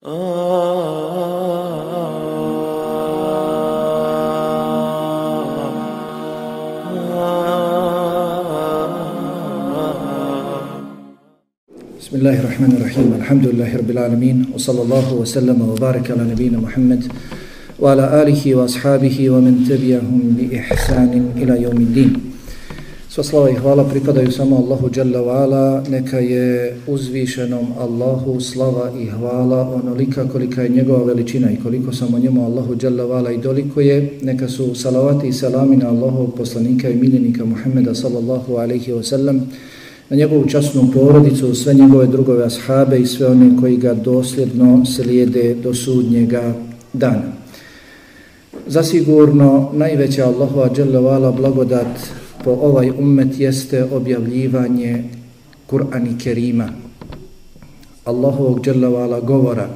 بسم الله الرحمن الرحيم. الحمد لله رب العالمين. وصلى الله وسلم وبارك على نبينا محمد وعلى آله وأصحابه ومن تبعهم بإحسان إلى يوم الدين. Sva slava i hvala pripadaju samo Allahu Jalla wa'ala, neka je uzvišenom Allahu slava i hvala onolika kolika je njegova veličina i koliko samo njemu Allahu Jalla wa'ala i doliko je, neka su salavati i salami na Allahu poslanika i miljenika Muhammeda sallallahu alaihi wa sallam, na njegovu časnu porodicu, sve njegove drugove ashabe i sve one koji ga dosljedno slijede do sudnjega dana. Zasigurno najveća Allahova dželjavala blagodat po ovaj ummet jeste objavljivanje Kur'an i Kerima, Allahovog dželavala govora.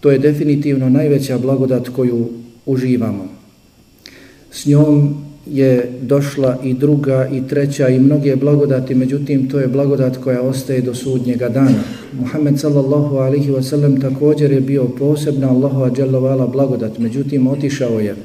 To je definitivno najveća blagodat koju uživamo. S njom je došla i druga i treća i mnoge blagodati, međutim to je blagodat koja ostaje do sudnjega dana. Muhammed sallallahu alihi wasallam također je bio posebna Allahova dželavala blagodat, međutim otišao je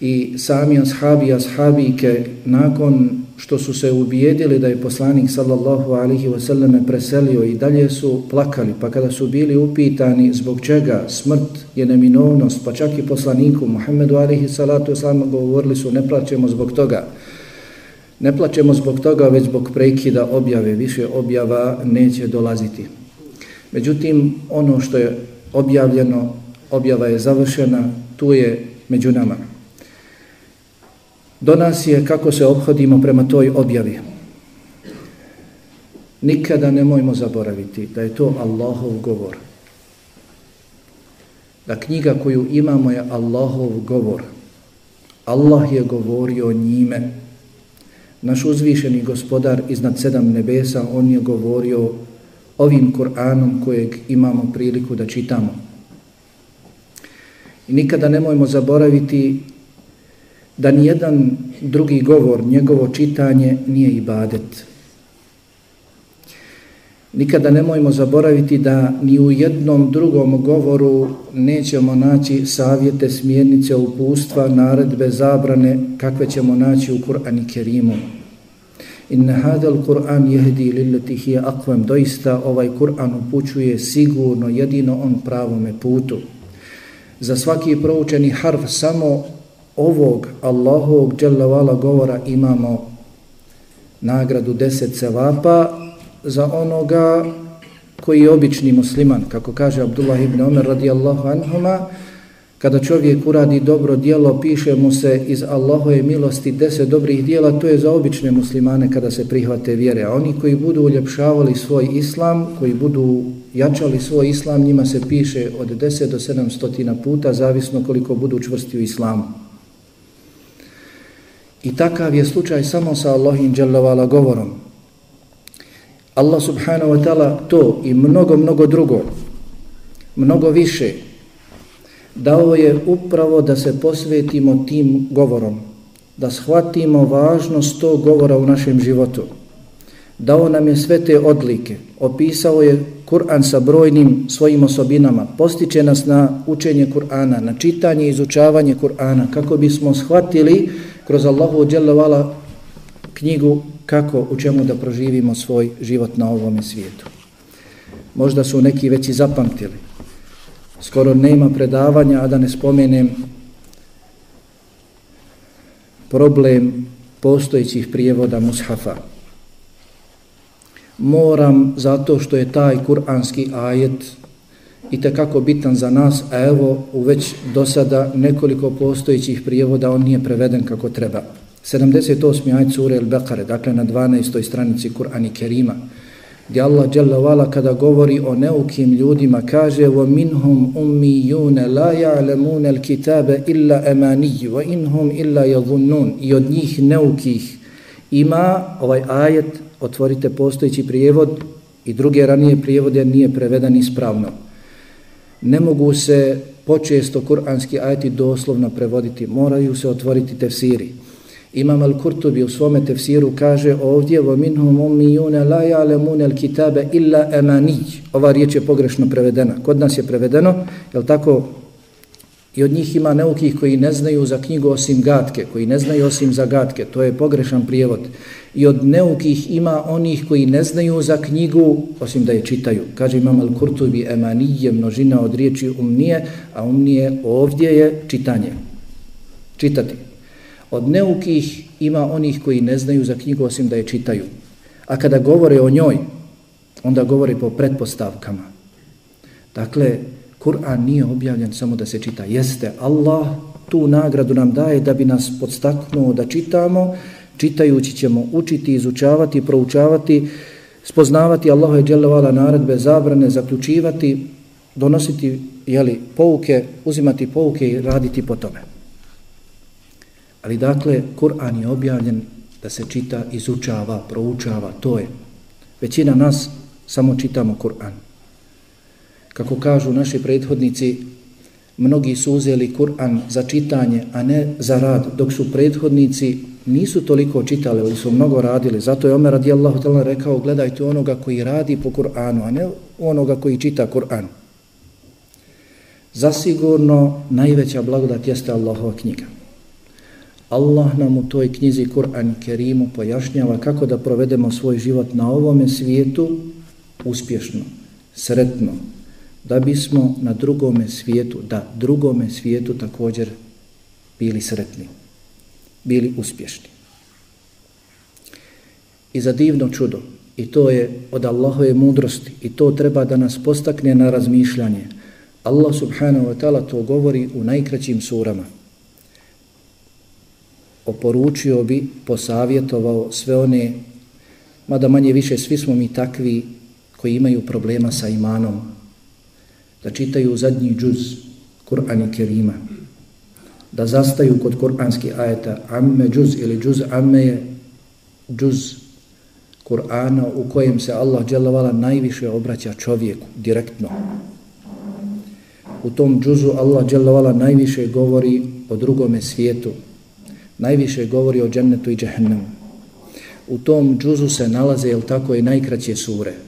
i sami ashabi i ashabike nakon što su se ubijedili da je poslanik sallallahu alihi wasallam preselio i dalje su plakali, pa kada su bili upitani zbog čega smrt je neminovnost, pa čak i poslaniku Muhammedu alihi salatu wasallam govorili su ne plaćemo zbog toga. Ne plaćemo zbog toga, već zbog prekida objave, više objava neće dolaziti. Međutim, ono što je objavljeno, objava je završena, tu je među nama. Do nas je kako se obhodimo prema toj objavi. Nikada nemojmo zaboraviti da je to Allahov govor. Da knjiga koju imamo je Allahov govor. Allah je govorio njime. Naš uzvišeni gospodar iznad sedam nebesa, on je govorio ovim Kur'anom kojeg imamo priliku da čitamo. I nikada nemojmo zaboraviti da nijedan drugi govor, njegovo čitanje nije ibadet. Nikada nemojmo zaboraviti da ni u jednom drugom govoru nećemo naći savjete, smjernice, upustva, naredbe, zabrane kakve ćemo naći u Kur'an i Kerimu. Inna hadal Kur'an jehdi lillati hiya aqwam. Doista ovaj Kur'an upućuje sigurno jedino on pravome putu. Za svaki proučeni harf samo ovog Allahovog dželavala govora imamo nagradu deset sevapa za onoga koji je obični musliman, kako kaže Abdullah ibn Omer radijallahu anhuma, kada čovjek uradi dobro dijelo, piše mu se iz Allahove milosti deset dobrih dijela, to je za obične muslimane kada se prihvate vjere. A oni koji budu uljepšavali svoj islam, koji budu jačali svoj islam, njima se piše od deset do sedamstotina puta, zavisno koliko budu čvrsti u islamu. I takav je slučaj samo sa Allahim dželovala govorom. Allah subhanahu wa ta'ala to i mnogo, mnogo drugo, mnogo više, dao je upravo da se posvetimo tim govorom, da shvatimo važnost tog govora u našem životu. Dao nam je sve te odlike, opisao je Kur'an sa brojnim svojim osobinama, postiče nas na učenje Kur'ana, na čitanje i izučavanje Kur'ana, kako bismo shvatili kroz Allahu dželle knjigu kako u čemu da proživimo svoj život na ovom svijetu. Možda su neki već i zapamtili. Skoro nema predavanja, a da ne spomenem problem postojećih prijevoda mushafa. Moram, zato što je taj kuranski ajet i tekako bitan za nas, a evo u već do sada nekoliko postojićih prijevoda on nije preveden kako treba. 78. ajd sura Al-Baqara, dakle na 12. stranici Kur'an i Kerima, gdje Allah Jalla kada govori o neukim ljudima, kaže وَمِنْهُمْ أُمِّيُّونَ لَا يَعْلَمُونَ الْكِتَابَ إِلَّا أَمَانِيُّ وَإِنْهُمْ إِلَّا يَظُنُّونَ I od njih neukih ima ovaj ajet, otvorite postojići prijevod i druge ranije prijevode nije preveden ispravno ne mogu se počesto kuranski ajeti doslovno prevoditi, moraju se otvoriti tefsiri. Imam Al-Kurtubi u svome tefsiru kaže ovdje وَمِنْهُمْ أُمِّيُّونَ لَا يَعْلَمُونَ الْكِتَابَ إِلَّا أَمَانِيج Ova riječ je pogrešno prevedena. Kod nas je prevedeno, je tako, I od njih ima neukih koji ne znaju za knjigu osim gatke, koji ne znaju osim za gatke, to je pogrešan prijevod. I od neukih ima onih koji ne znaju za knjigu osim da je čitaju. Kaže imam Al-Kurtubi, emanije, množina od riječi umnije, a umnije ovdje je čitanje. Čitati. Od neukih ima onih koji ne znaju za knjigu osim da je čitaju. A kada govore o njoj, onda govore po pretpostavkama. Dakle, Kur'an nije objavljen samo da se čita. Jeste, Allah tu nagradu nam daje da bi nas podstaknuo da čitamo. Čitajući ćemo učiti, izučavati, proučavati, spoznavati Allahove dželevala naredbe, zabrane, zaključivati, donositi jeli, pouke, uzimati pouke i raditi po tome. Ali dakle, Kur'an je objavljen da se čita, izučava, proučava, to je. Većina nas samo čitamo Kur'an. Kako kažu naši prethodnici, mnogi su uzeli Kur'an za čitanje, a ne za rad, dok su prethodnici nisu toliko čitali, ali su mnogo radili. Zato je Omer radijallahu ta'ala rekao, gledajte onoga koji radi po Kur'anu, a ne onoga koji čita Kur'an. Zasigurno najveća blagodat jeste Allahova knjiga. Allah nam u toj knjizi Kur'an Kerimu pojašnjava kako da provedemo svoj život na ovome svijetu uspješno, sretno, da bismo na drugome svijetu, da drugome svijetu također bili sretni, bili uspješni. I za divno čudo, i to je od Allahove mudrosti, i to treba da nas postakne na razmišljanje. Allah subhanahu wa ta'ala to govori u najkraćim surama. Oporučio bi, posavjetovao sve one, mada manje više svi smo mi takvi koji imaju problema sa imanom, da čitaju zadnji džuz Kur'an i Kerima, da zastaju kod kur'anskih ajeta amme džuz ili džuz amme je džuz Kur'ana u kojem se Allah dželavala najviše obraća čovjeku direktno. U tom džuzu Allah dželavala najviše govori o drugome svijetu, najviše govori o džennetu i džehennemu. U tom džuzu se nalaze, jel tako, i najkraće sure –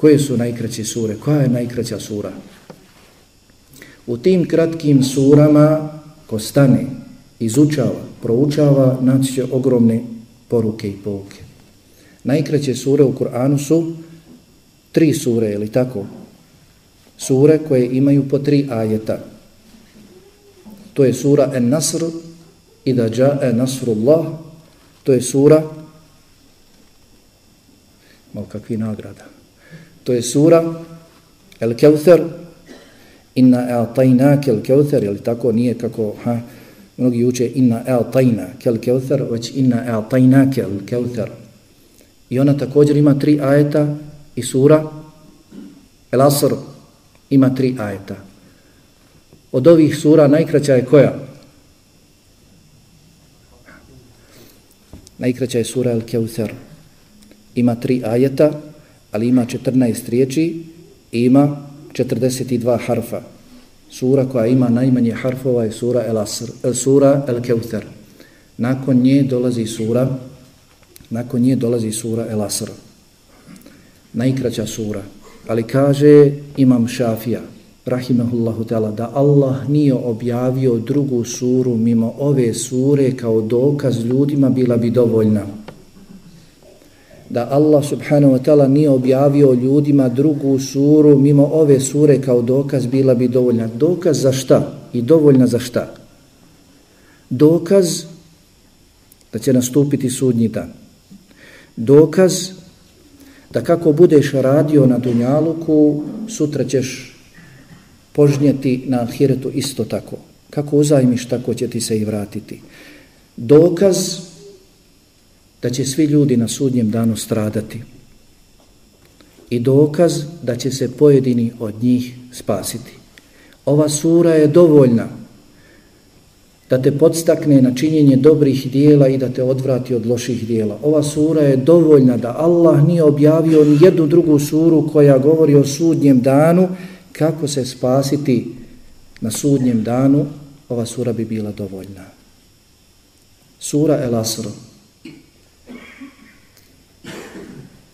Koje su najkraće sure? Koja je najkraća sura? U tim kratkim surama ko stane, izučava, proučava, naći će ogromne poruke i pouke. Najkraće sure u Kur'anu su tri sure, ili tako? Sure koje imaju po tri ajeta. To je sura En-Nasr i da džae Nasrullah. To je sura malo kakvi nagrada. To je sura El Keuther Inna a'tajnake kel Keuther ili tako? Nije kako ha, mnogi uče Inna a'tajnake kel Keuther već Inna a'tajnake kel Keuther i ona također ima tri ajeta i sura El Asr ima tri ajeta. Od ovih sura najkraća je koja? Najkraća je sura El Keuther ima tri ajeta ali ima 14 riječi i ima 42 harfa. Sura koja ima najmanje harfova je sura El, Asr, el sura El Keuther. Nakon nje dolazi sura nakon nje dolazi sura El Asr. Najkraća sura. Ali kaže Imam Šafija, rahimehullahu ta'ala, da Allah nije objavio drugu suru mimo ove sure kao dokaz ljudima bila bi dovoljna da Allah subhanahu wa ta'ala nije objavio ljudima drugu suru mimo ove sure kao dokaz bila bi dovoljna. Dokaz za šta? I dovoljna za šta? Dokaz da će nastupiti sudnji dan. Dokaz da kako budeš radio na dunjaluku, sutra ćeš požnjeti na ahiretu isto tako. Kako uzajmiš, tako će ti se i vratiti. Dokaz da će svi ljudi na sudnjem danu stradati i dokaz da će se pojedini od njih spasiti. Ova sura je dovoljna da te podstakne na činjenje dobrih dijela i da te odvrati od loših dijela. Ova sura je dovoljna da Allah nije objavio ni jednu drugu suru koja govori o sudnjem danu, kako se spasiti na sudnjem danu, ova sura bi bila dovoljna. Sura El Asr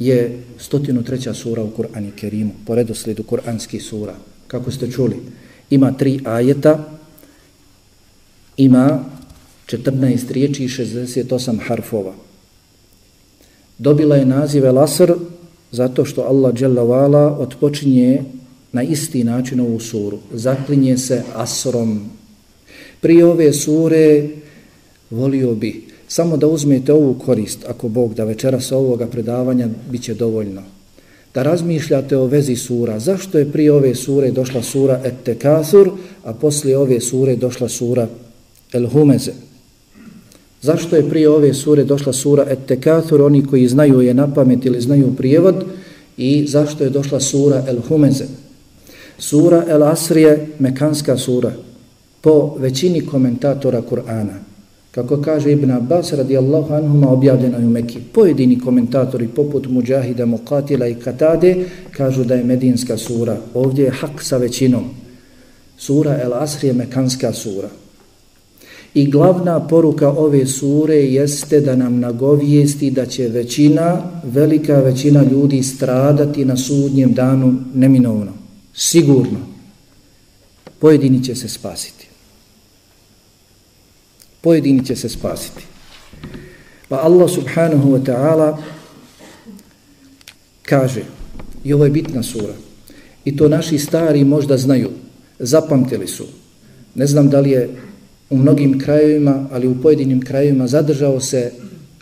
je 103. sura u Kur'ani Kerimu, po redoslijedu Kur'anskih sura. Kako ste čuli, ima tri ajeta, ima 14 riječi i 68 harfova. Dobila je naziv El Asr zato što Allah Đelavala odpočinje na isti način ovu suru. Zaklinje se Asrom. Prije ove sure volio bi samo da uzmete ovu korist, ako Bog da večeras ovoga predavanja bit će dovoljno. Da razmišljate o vezi sura. Zašto je prije ove sure došla sura Et Tekasur, a poslije ove sure došla sura El Humeze? Zašto je prije ove sure došla sura Et Tekathur, oni koji znaju je na pamet ili znaju prijevod, i zašto je došla sura El Humeze? Sura El Asr je mekanska sura, po većini komentatora Kur'ana. Kako kaže Ibn Abbas radijallahu anhuma objavljeno u Mekiji. Pojedini komentatori poput Mujahida, Muqatila i Katade kažu da je medinska sura. Ovdje je hak sa većinom. Sura El Asr je mekanska sura. I glavna poruka ove sure jeste da nam nagovijesti da će većina, velika većina ljudi stradati na sudnjem danu neminovno. Sigurno. Pojedini će se spasiti. Pojedini će se spasiti. Pa Allah subhanahu wa ta'ala kaže, i ovo je bitna sura, i to naši stari možda znaju, zapamtili su. Ne znam da li je u mnogim krajevima, ali u pojedinim krajevima zadržao se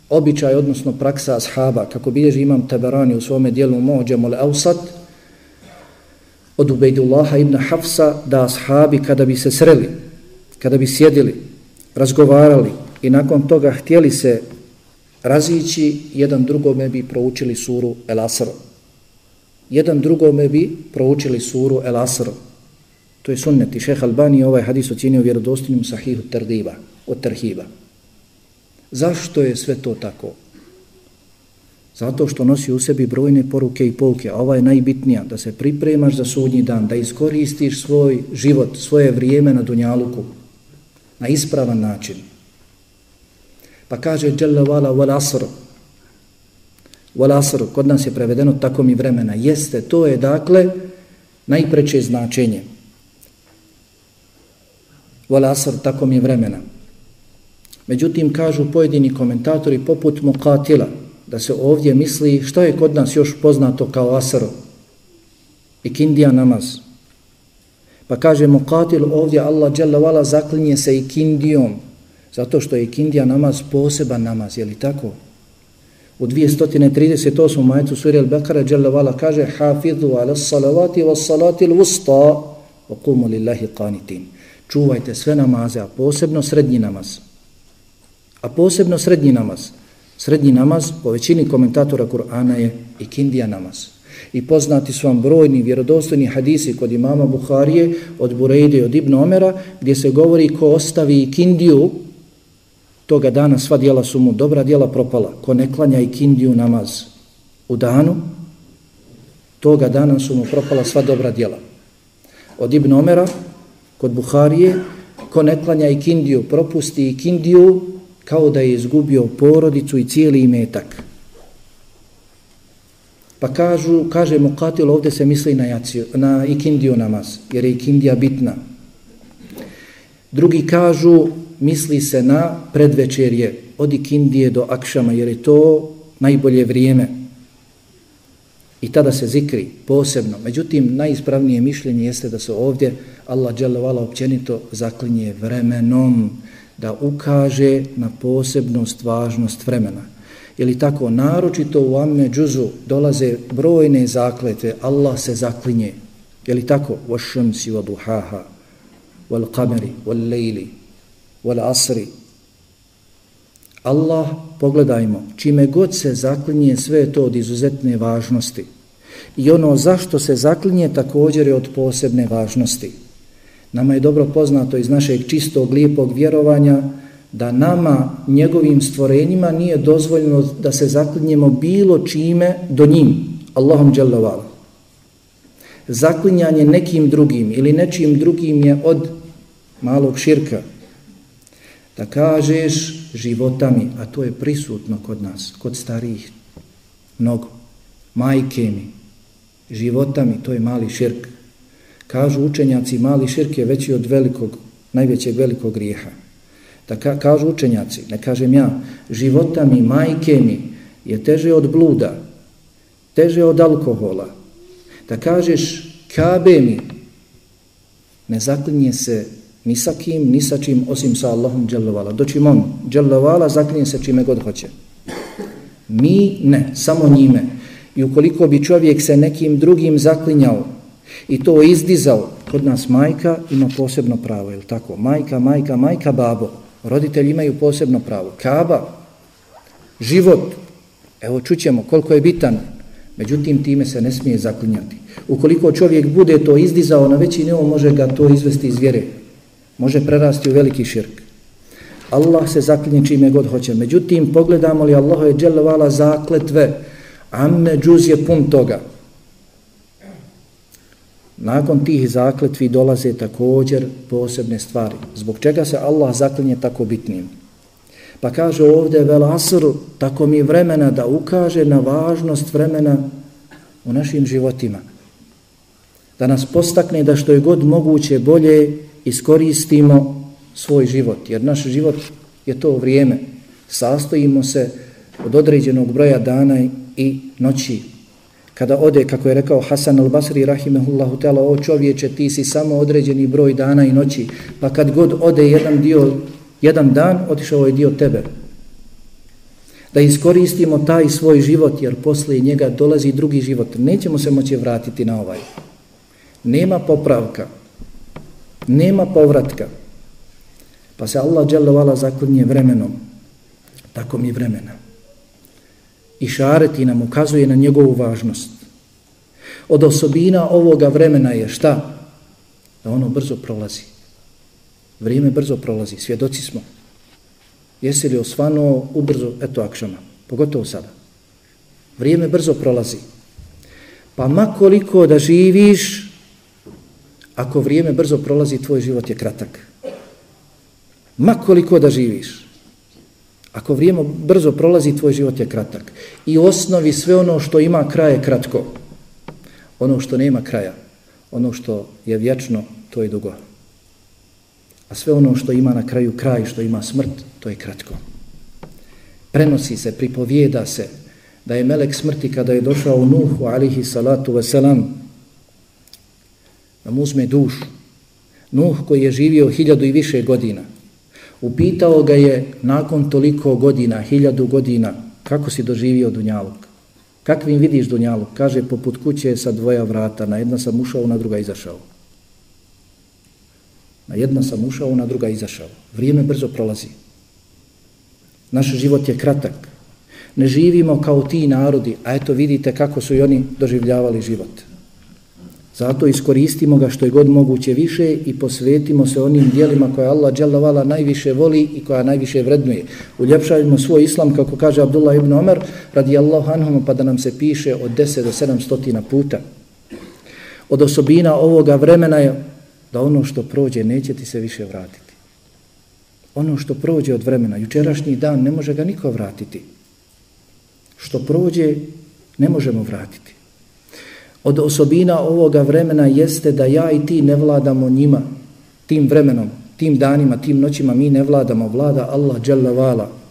običaj, odnosno praksa ashaba, kako bilježi imam Tabarani u svome dijelu Mođem al-Ausat, od Ubejdullaha ibn Hafsa, da ashabi kada bi se sreli, kada bi sjedili, razgovarali i nakon toga htjeli se razići, jedan drugome bi proučili suru El Asr. Jedan drugome bi proučili suru El Asr. To je sunnet i šeha Albani ovaj hadis ocjenio vjerodostinim sahihu terdiba, od tarhiba. Zašto je sve to tako? Zato što nosi u sebi brojne poruke i pouke, a ova je najbitnija, da se pripremaš za sudnji dan, da iskoristiš svoj život, svoje vrijeme na Dunjaluku, na ispravan način. Pa kaže Jalla vala wal asr, wal asr, kod nas je prevedeno tako mi vremena, jeste, to je dakle najpreće značenje wal asr, tako mi vremena. Međutim, kažu pojedini komentatori poput Mukatila, da se ovdje misli što je kod nas još poznato kao asr i kindija namaz. Pa kaže Muqatil ovdje Allah dželavala zaklinje se i kindijom, zato što je kindija namaz poseban namaz, je li tako? U 238. majetu suri Al-Bekara dželavala kaže Hafizu ala salavati wa salati al-wusta wa qumu lillahi qanitin čuvajte sve namaze, a posebno srednji namaz. A posebno srednji namaz. Srednji namaz, po većini komentatora Kur'ana je ikindija namaz. I poznati su vam brojni vjerodostojni hadisi kod imama Buharije, od Burejde od Ibn Omera, gdje se govori ko ostavi kindiju, toga dana sva dijela su mu dobra dijela propala. Ko ne klanja i kindiju namaz u danu, toga dana su mu propala sva dobra dijela. Od Ibn Omera, kod Buharije, ko ne klanja i kindiju, propusti ikindiju, kindiju, kao da je izgubio porodicu i cijeli imetak. Pa kažu, kaže Mukatil, ovdje se misli na, jaciju, na ikindiju namaz, jer je ikindija bitna. Drugi kažu, misli se na predvečerje, od ikindije do akšama, jer je to najbolje vrijeme. I tada se zikri posebno. Međutim, najispravnije mišljenje jeste da se ovdje Allah dželevala općenito zaklinje vremenom da ukaže na posebnost, važnost vremena. Ili tako, naročito u Amme džuzu dolaze brojne zakletve, Allah se zaklinje. Ili tako, vašemsi wa duhaha, wal kameri, wal lejli, wal asri. Allah, pogledajmo, čime god se zaklinje, sve to od izuzetne važnosti. I ono zašto se zaklinje također je od posebne važnosti. Nama je dobro poznato iz našeg čistog, lijepog vjerovanja da nama, njegovim stvorenjima, nije dozvoljeno da se zaklinjemo bilo čime do njim, Allahom dželovala. Zaklinjanje nekim drugim ili nečim drugim je od malog širka. da kažeš životami, a to je prisutno kod nas, kod starijih, mnogo, majke mi, životami, to je mali širk. Kažu učenjaci, mali širk je veći od velikog, najvećeg velikog grijeha. Da ka, kažu učenjaci, ne kažem ja, života mi, majke mi je teže od bluda, teže od alkohola. Da kažeš kabe mi, ne zaklinje se ni sa kim, ni sa čim, osim sa Allahom dželovala. Doćim on, dželovala, zaklinje se čime god hoće. Mi ne, samo njime. I ukoliko bi čovjek se nekim drugim zaklinjao i to izdizao, kod nas majka ima posebno pravo, je tako? Majka, majka, majka, babo. Roditelji imaju posebno pravo. Kaba, život, evo čućemo koliko je bitan, međutim time se ne smije zaklinjati. Ukoliko čovjek bude to izdizao na veći nivo, može ga to izvesti iz vjere. Može prerasti u veliki širk. Allah se zaklinje čime god hoće. Međutim, pogledamo li Allah je dželovala zakletve, amme džuz je pun toga. Nakon tih zakletvi dolaze također posebne stvari. Zbog čega se Allah zaklinje tako bitnim? Pa kaže ovdje vel asru, tako mi vremena da ukaže na važnost vremena u našim životima. Da nas postakne da što je god moguće bolje iskoristimo svoj život. Jer naš život je to vrijeme. Sastojimo se od određenog broja dana i noći. Kada ode, kako je rekao Hasan al-Basri, rahimehullahu ta'ala, o čovječe, ti si samo određeni broj dana i noći, pa kad god ode jedan dio, jedan dan, otišao je dio tebe. Da iskoristimo taj svoj život, jer posle njega dolazi drugi život. Nećemo se moći vratiti na ovaj. Nema popravka. Nema povratka. Pa se Allah dželovala zaklinje vremenom. Tako mi vremena i šareti nam ukazuje na njegovu važnost. Od osobina ovoga vremena je šta? Da ono brzo prolazi. Vrijeme brzo prolazi, svjedoci smo. Jesi li osvanuo ubrzo, eto akšama, pogotovo sada. Vrijeme brzo prolazi. Pa makoliko da živiš, ako vrijeme brzo prolazi, tvoj život je kratak. Makoliko da živiš, Ako vrijeme brzo prolazi, tvoj život je kratak. I osnovi sve ono što ima kraje kratko. Ono što nema kraja, ono što je vječno, to je dugo. A sve ono što ima na kraju kraj, što ima smrt, to je kratko. Prenosi se, pripovijeda se da je melek smrti kada je došao u Nuhu, alihi salatu wasalam, da mu uzme dušu. Nuh koji je živio hiljadu i više godina, Upitao ga je nakon toliko godina, hiljadu godina, kako si doživio Dunjaluk? Kakvim vidiš Dunjaluk? Kaže, poput kuće sa dvoja vrata, na jedna sam ušao, na druga izašao. Na jedna sam ušao, na druga izašao. Vrijeme brzo prolazi. Naš život je kratak. Ne živimo kao ti narodi, a eto vidite kako su i oni doživljavali život. Zato iskoristimo ga što je god moguće više i posvetimo se onim dijelima koje Allah dželavala najviše voli i koja najviše vrednuje. Uljepšajmo svoj islam, kako kaže Abdullah ibn Omer, radi Allah anhum, pa da nam se piše od 10 do 700 puta. Od osobina ovoga vremena je da ono što prođe neće ti se više vratiti. Ono što prođe od vremena, jučerašnji dan, ne može ga niko vratiti. Što prođe, ne možemo vratiti. Od osobina ovoga vremena jeste da ja i ti ne vladamo njima, tim vremenom, tim danima, tim noćima, mi ne vladamo, vlada Allah dželavala. Vala.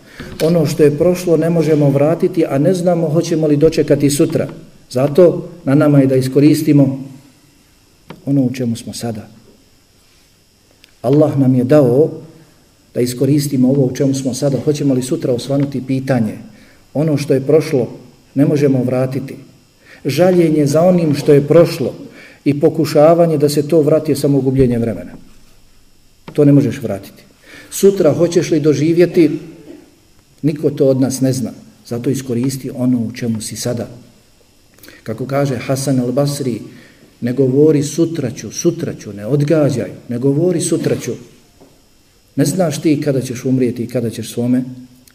Ono što je prošlo ne možemo vratiti, a ne znamo hoćemo li dočekati sutra. Zato na nama je da iskoristimo ono u čemu smo sada. Allah nam je dao da iskoristimo ovo u čemu smo sada. Hoćemo li sutra osvanuti pitanje? Ono što je prošlo ne možemo vratiti žaljenje za onim što je prošlo i pokušavanje da se to vrati je samo gubljenje vremena. To ne možeš vratiti. Sutra hoćeš li doživjeti, niko to od nas ne zna. Zato iskoristi ono u čemu si sada. Kako kaže Hasan al-Basri, ne govori sutraću, sutraću, ne odgađaj, ne govori sutraću. Ne znaš ti kada ćeš umrijeti i kada ćeš svome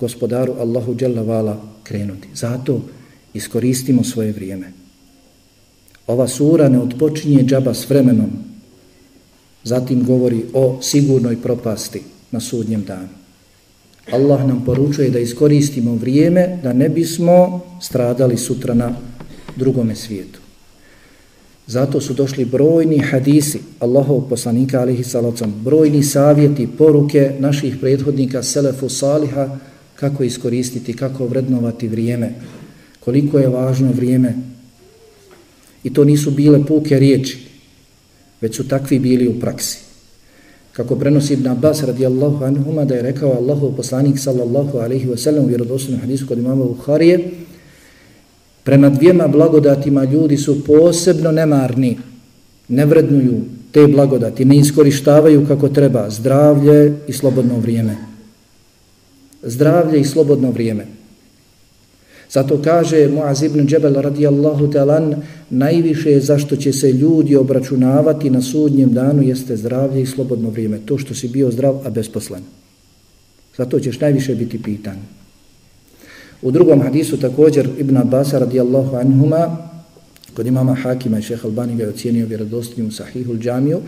gospodaru Allahu Đalla krenuti. Zato iskoristimo svoje vrijeme. Ova sura ne odpočinje džaba s vremenom, zatim govori o sigurnoj propasti na sudnjem danu. Allah nam poručuje da iskoristimo vrijeme da ne bismo stradali sutra na drugome svijetu. Zato su došli brojni hadisi Allahov poslanika alihi salacom, brojni savjeti, poruke naših prethodnika Selefu Saliha kako iskoristiti, kako vrednovati vrijeme, koliko je važno vrijeme. I to nisu bile puke riječi, već su takvi bili u praksi. Kako prenosi Ibn Abbas radijallahu anhuma da je rekao Allahov poslanik sallallahu alaihi wasallam u vjerodostojnom hadisu kod imama Buharije Prema dvijema blagodatima ljudi su posebno nemarni, ne vrednuju te blagodati, ne iskorištavaju kako treba zdravlje i slobodno vrijeme. Zdravlje i slobodno vrijeme. Zato kaže Muaz ibn Džebel radijallahu talan, najviše zašto će se ljudi obračunavati na sudnjem danu jeste zdravlje i slobodno vrijeme. To što si bio zdrav, a besposlen. Zato ćeš najviše biti pitan. U drugom hadisu također Ibn Abbas radijallahu anhuma, kod imama Hakima i šeha Albani ga je ocijenio vjerodostinju sahihu džamiju,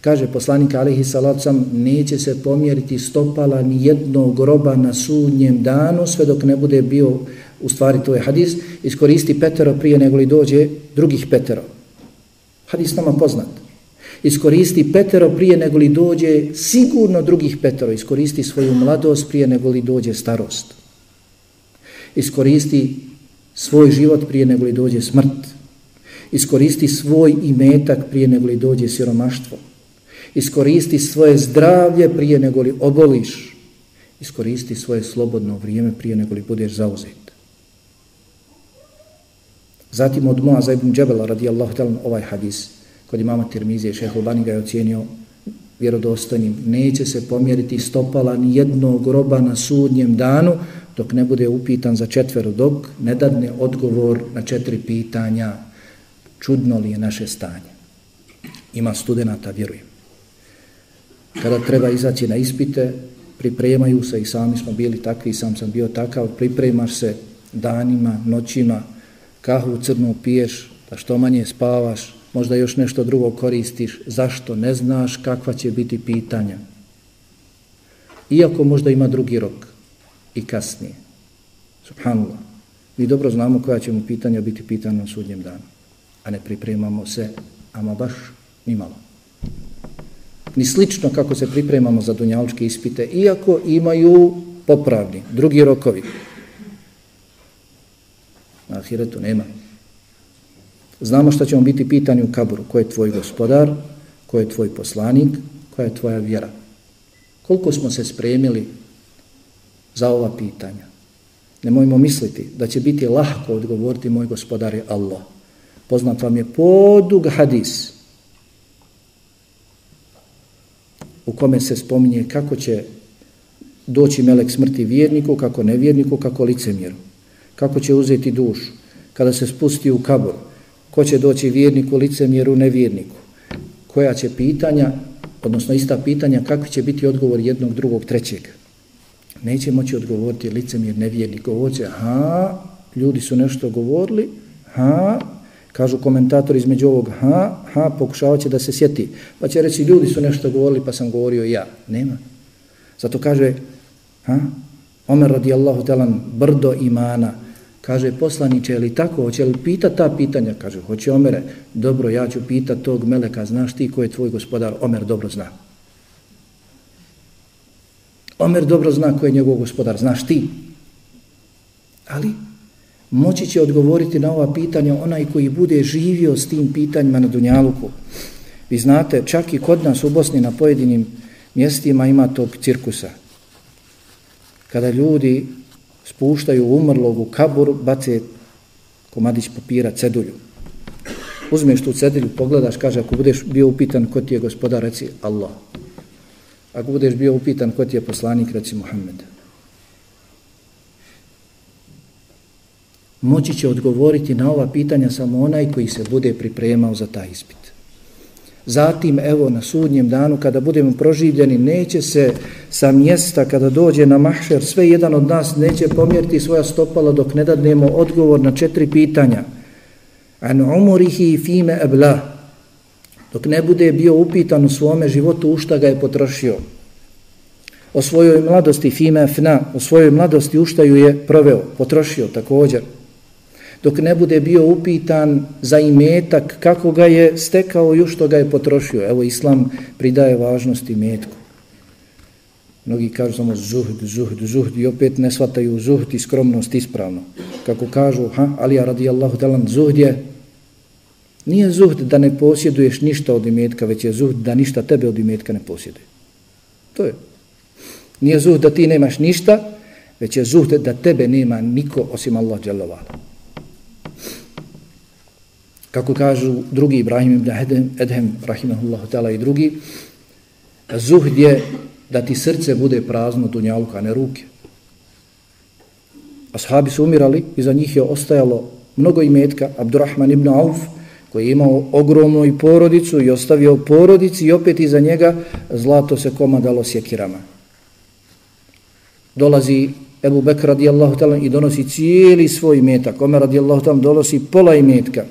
kaže poslanik alaihi salacom, neće se pomjeriti stopala ni jednog groba na sudnjem danu, sve dok ne bude bio, u stvari to je hadis, iskoristi petero prije nego li dođe drugih petero. Hadis nama poznat. Iskoristi petero prije nego li dođe sigurno drugih petero. Iskoristi svoju mladost prije nego li dođe starost iskoristi svoj život prije nego li dođe smrt, iskoristi svoj imetak prije nego li dođe siromaštvo, iskoristi svoje zdravlje prije nego li oboliš, iskoristi svoje slobodno vrijeme prije nego li budeš zauzet. Zatim od Muaza ibn Džebela radijallahu talan ovaj hadis kod imama Tirmizije šeha Albani ga je ocijenio vjerodostojnim. Neće se pomjeriti stopala ni jednog groba na sudnjem danu dok ne bude upitan za četveru, dok ne dadne odgovor na četiri pitanja, čudno li je naše stanje. Ima studenta, vjerujem. Kada treba izaći na ispite, pripremaju se i sami smo bili takvi, sam sam bio takav, pripremaš se danima, noćima, kahu crnu piješ, da što manje spavaš, možda još nešto drugo koristiš, zašto ne znaš kakva će biti pitanja. Iako možda ima drugi rok, i kasnije. Subhanallah. Mi dobro znamo koja će mu pitanja biti pitana na sudnjem danu. A ne pripremamo se, ama baš ni malo. Ni slično kako se pripremamo za dunjaličke ispite, iako imaju popravni, drugi rokovi. Na ahiretu nema. Znamo što ćemo biti pitani u kaburu. Ko je tvoj gospodar, ko je tvoj poslanik, koja je tvoja vjera. Koliko smo se spremili za ova pitanja. Nemojmo misliti da će biti lahko odgovoriti moj gospodar je Allah. Poznat vam je podug hadis u kome se spominje kako će doći melek smrti vjerniku, kako nevjerniku, kako licemjeru. Kako će uzeti dušu kada se spusti u kabor. Ko će doći vjerniku, licemjeru, nevjerniku. Koja će pitanja, odnosno ista pitanja, kako će biti odgovor jednog, drugog, trećeg neće moći odgovoriti licemjer, nevjerni. ovo će, ha, ljudi su nešto govorili, ha, kažu komentator između ovog, ha, ha, pokušavaće da se sjeti. Pa će reći, ljudi su nešto govorili, pa sam govorio ja. Nema. Zato kaže, ha, Omer radijallahu talan, brdo imana, kaže, poslaniće, je li tako, hoće li pita ta pitanja? Kaže, hoće Omere, dobro, ja ću pita tog meleka, znaš ti ko je tvoj gospodar? Omer dobro zna. Omer dobro zna ko je njegov gospodar, znaš ti. Ali moći će odgovoriti na ova pitanja onaj koji bude živio s tim pitanjima na Dunjaluku. Vi znate, čak i kod nas u Bosni na pojedinim mjestima ima tog cirkusa. Kada ljudi spuštaju umrlog u kabur, bace komadić papira, cedulju. Uzmeš tu cedulju, pogledaš, kaže, ako budeš bio upitan ko ti je gospodar, reci Allah ako budeš bio upitan ko ti je poslanik, reci Muhammed. Moći će odgovoriti na ova pitanja samo onaj koji se bude pripremao za taj ispit. Zatim, evo, na sudnjem danu, kada budemo proživljeni, neće se sa mjesta, kada dođe na mahšer, sve jedan od nas neće pomjeriti svoja stopala dok ne dadnemo odgovor na četiri pitanja. An umurihi fime ebla, dok ne bude bio upitan u svome životu u šta ga je potrošio. o svojoj mladosti fime fna, o svojoj mladosti u šta ju je proveo, potrošio također. Dok ne bude bio upitan za imetak kako ga je stekao i u što ga je potrošio. Evo, Islam pridaje važnost imetku. Mnogi kažu samo zuhd, zuhd, zuhd i opet ne shvataju zuhd i skromnost ispravno. Kako kažu, ha, Alija radijallahu talan, zuhd je, nije zuhd da ne posjeduješ ništa od imetka, već je zuhd da ništa tebe od imetka ne posjeduje. To je. Nije zuhd da ti nemaš ništa, već je zuhd da tebe nema niko osim Allah dželovala. Kako kažu drugi Ibrahim ibn Edhem, Edhem rahimahullahu ta'ala i drugi, zuhd je da ti srce bude prazno dunjaluka, ne ruke. Ashabi su umirali i za njih je ostajalo mnogo imetka. Abdurrahman ibn Auf, koji je imao ogromnu i porodicu i ostavio porodici i opet iza njega zlato se komadalo sjekirama. Dolazi Ebu Bekr radijallahu talan i donosi cijeli svoj imetak. Omer radijallahu talan donosi pola imetka.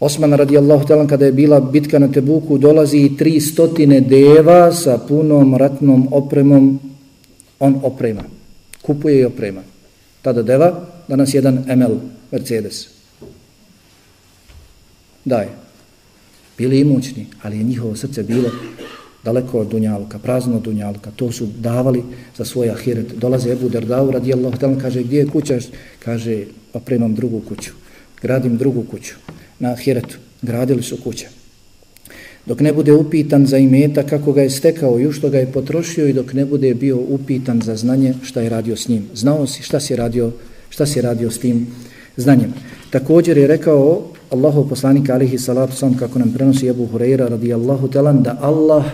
Osman radijallahu talan kada je bila bitka na Tebuku dolazi i tri stotine deva sa punom ratnom opremom on oprema. Kupuje i oprema. Tada deva, danas jedan ML Mercedes. Daje. Bili imućni, ali je njihovo srce bilo daleko od Dunjaluka, prazno od Dunjaluka. To su davali za svoj ahiret. Dolaze Ebu Derdau radijallahu talan, kaže gdje je kuća? Kaže opremam drugu kuću. Gradim drugu kuću na ahiretu. Gradili su kuće. Dok ne bude upitan za imeta kako ga je stekao i što ga je potrošio i dok ne bude bio upitan za znanje šta je radio s njim. Znao si šta si radio, šta si radio s tim znanjem. Također je rekao Allahov poslanik alihi salatu sam kako nam prenosi Abu Hurajra radijallahu talan da Allah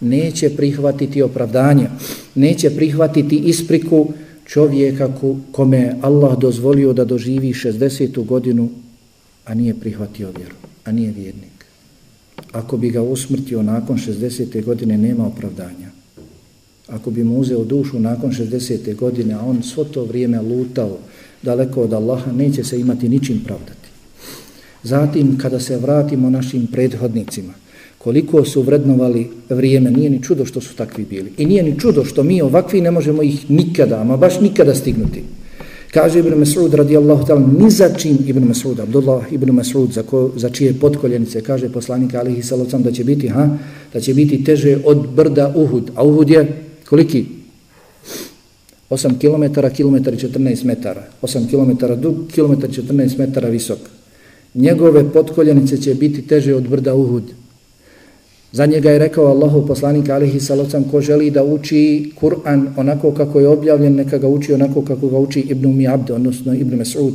neće prihvatiti opravdanje, neće prihvatiti ispriku čovjeka kome Allah dozvolio da doživi 60. godinu a nije prihvatio vjeru, a nije vjernik. Ako bi ga usmrtio nakon 60. godine, nema opravdanja. Ako bi mu uzeo dušu nakon 60. godine, a on svo to vrijeme lutao daleko od Allaha, neće se imati ničim pravdati. Zatim, kada se vratimo našim prethodnicima, koliko su vrednovali vrijeme, nije ni čudo što su takvi bili. I nije ni čudo što mi ovakvi ne možemo ih nikada, ama baš nikada stignuti. Kaže Ibn Mas'ud radijallahu ta'ala, ni za čim Ibn Mas'ud, Abdullah Ibn Mas'ud, za, ko, za čije potkoljenice, kaže poslanik alihi salocam da će biti, ha, da će biti teže od brda Uhud. A Uhud je koliki? 8 km, km 14 metara. 8 km dug, km 14 metara visok. Njegove potkoljenice će biti teže od brda Uhud. Za njega je rekao Allahu poslanik alihi salocam ko želi da uči Kur'an onako kako je objavljen, neka ga uči onako kako ga uči Ibn Umi Abde, odnosno Ibn Mas'ud.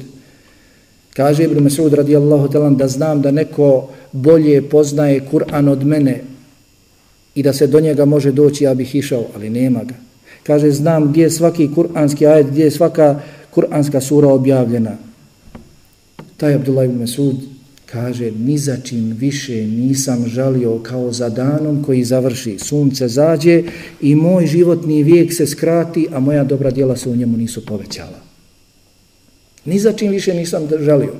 Kaže Ibn Mas'ud radijallahu talan da znam da neko bolje poznaje Kur'an od mene i da se do njega može doći, ja bih išao, ali nema ga. Kaže znam gdje je svaki kur'anski ajet, gdje je svaka kur'anska sura objavljena. Taj Abdullah ibn Mas'ud kaže, ni za čim više nisam žalio kao za danom koji završi. Sunce zađe i moj životni vijek se skrati, a moja dobra djela se u njemu nisu povećala. Ni za čim više nisam žalio.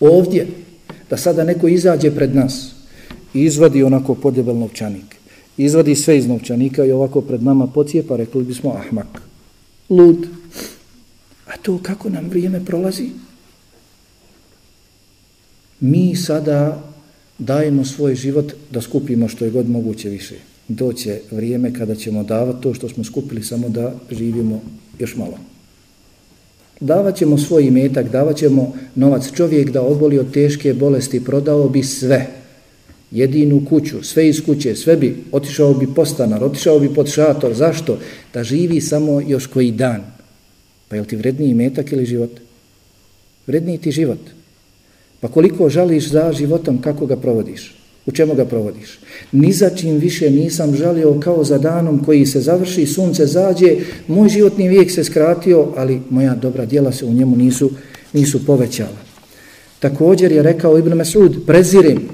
Ovdje, da sada neko izađe pred nas i izvadi onako podebel novčanik, izvadi sve iz novčanika i ovako pred nama pocijepa, rekli bismo, ahmak, lud. A to kako nam vrijeme prolazi? Mi sada dajemo svoj život da skupimo što je god moguće više. Doće vrijeme kada ćemo davati to što smo skupili samo da živimo još malo. Davat ćemo svoj imetak, davat ćemo novac. Čovjek da oboli od teške bolesti, prodao bi sve. Jedinu kuću, sve iz kuće, sve bi, otišao bi postanar, otišao bi pod šator. Zašto? Da živi samo još koji dan. Pa je li ti vredniji imetak ili život? Vredniji ti život. Pa koliko žališ za životom, kako ga provodiš? U čemu ga provodiš? Ni za čim više nisam žalio kao za danom koji se završi, sunce zađe, moj životni vijek se skratio, ali moja dobra djela se u njemu nisu, nisu povećala. Također je rekao Ibn Mesud, prezirim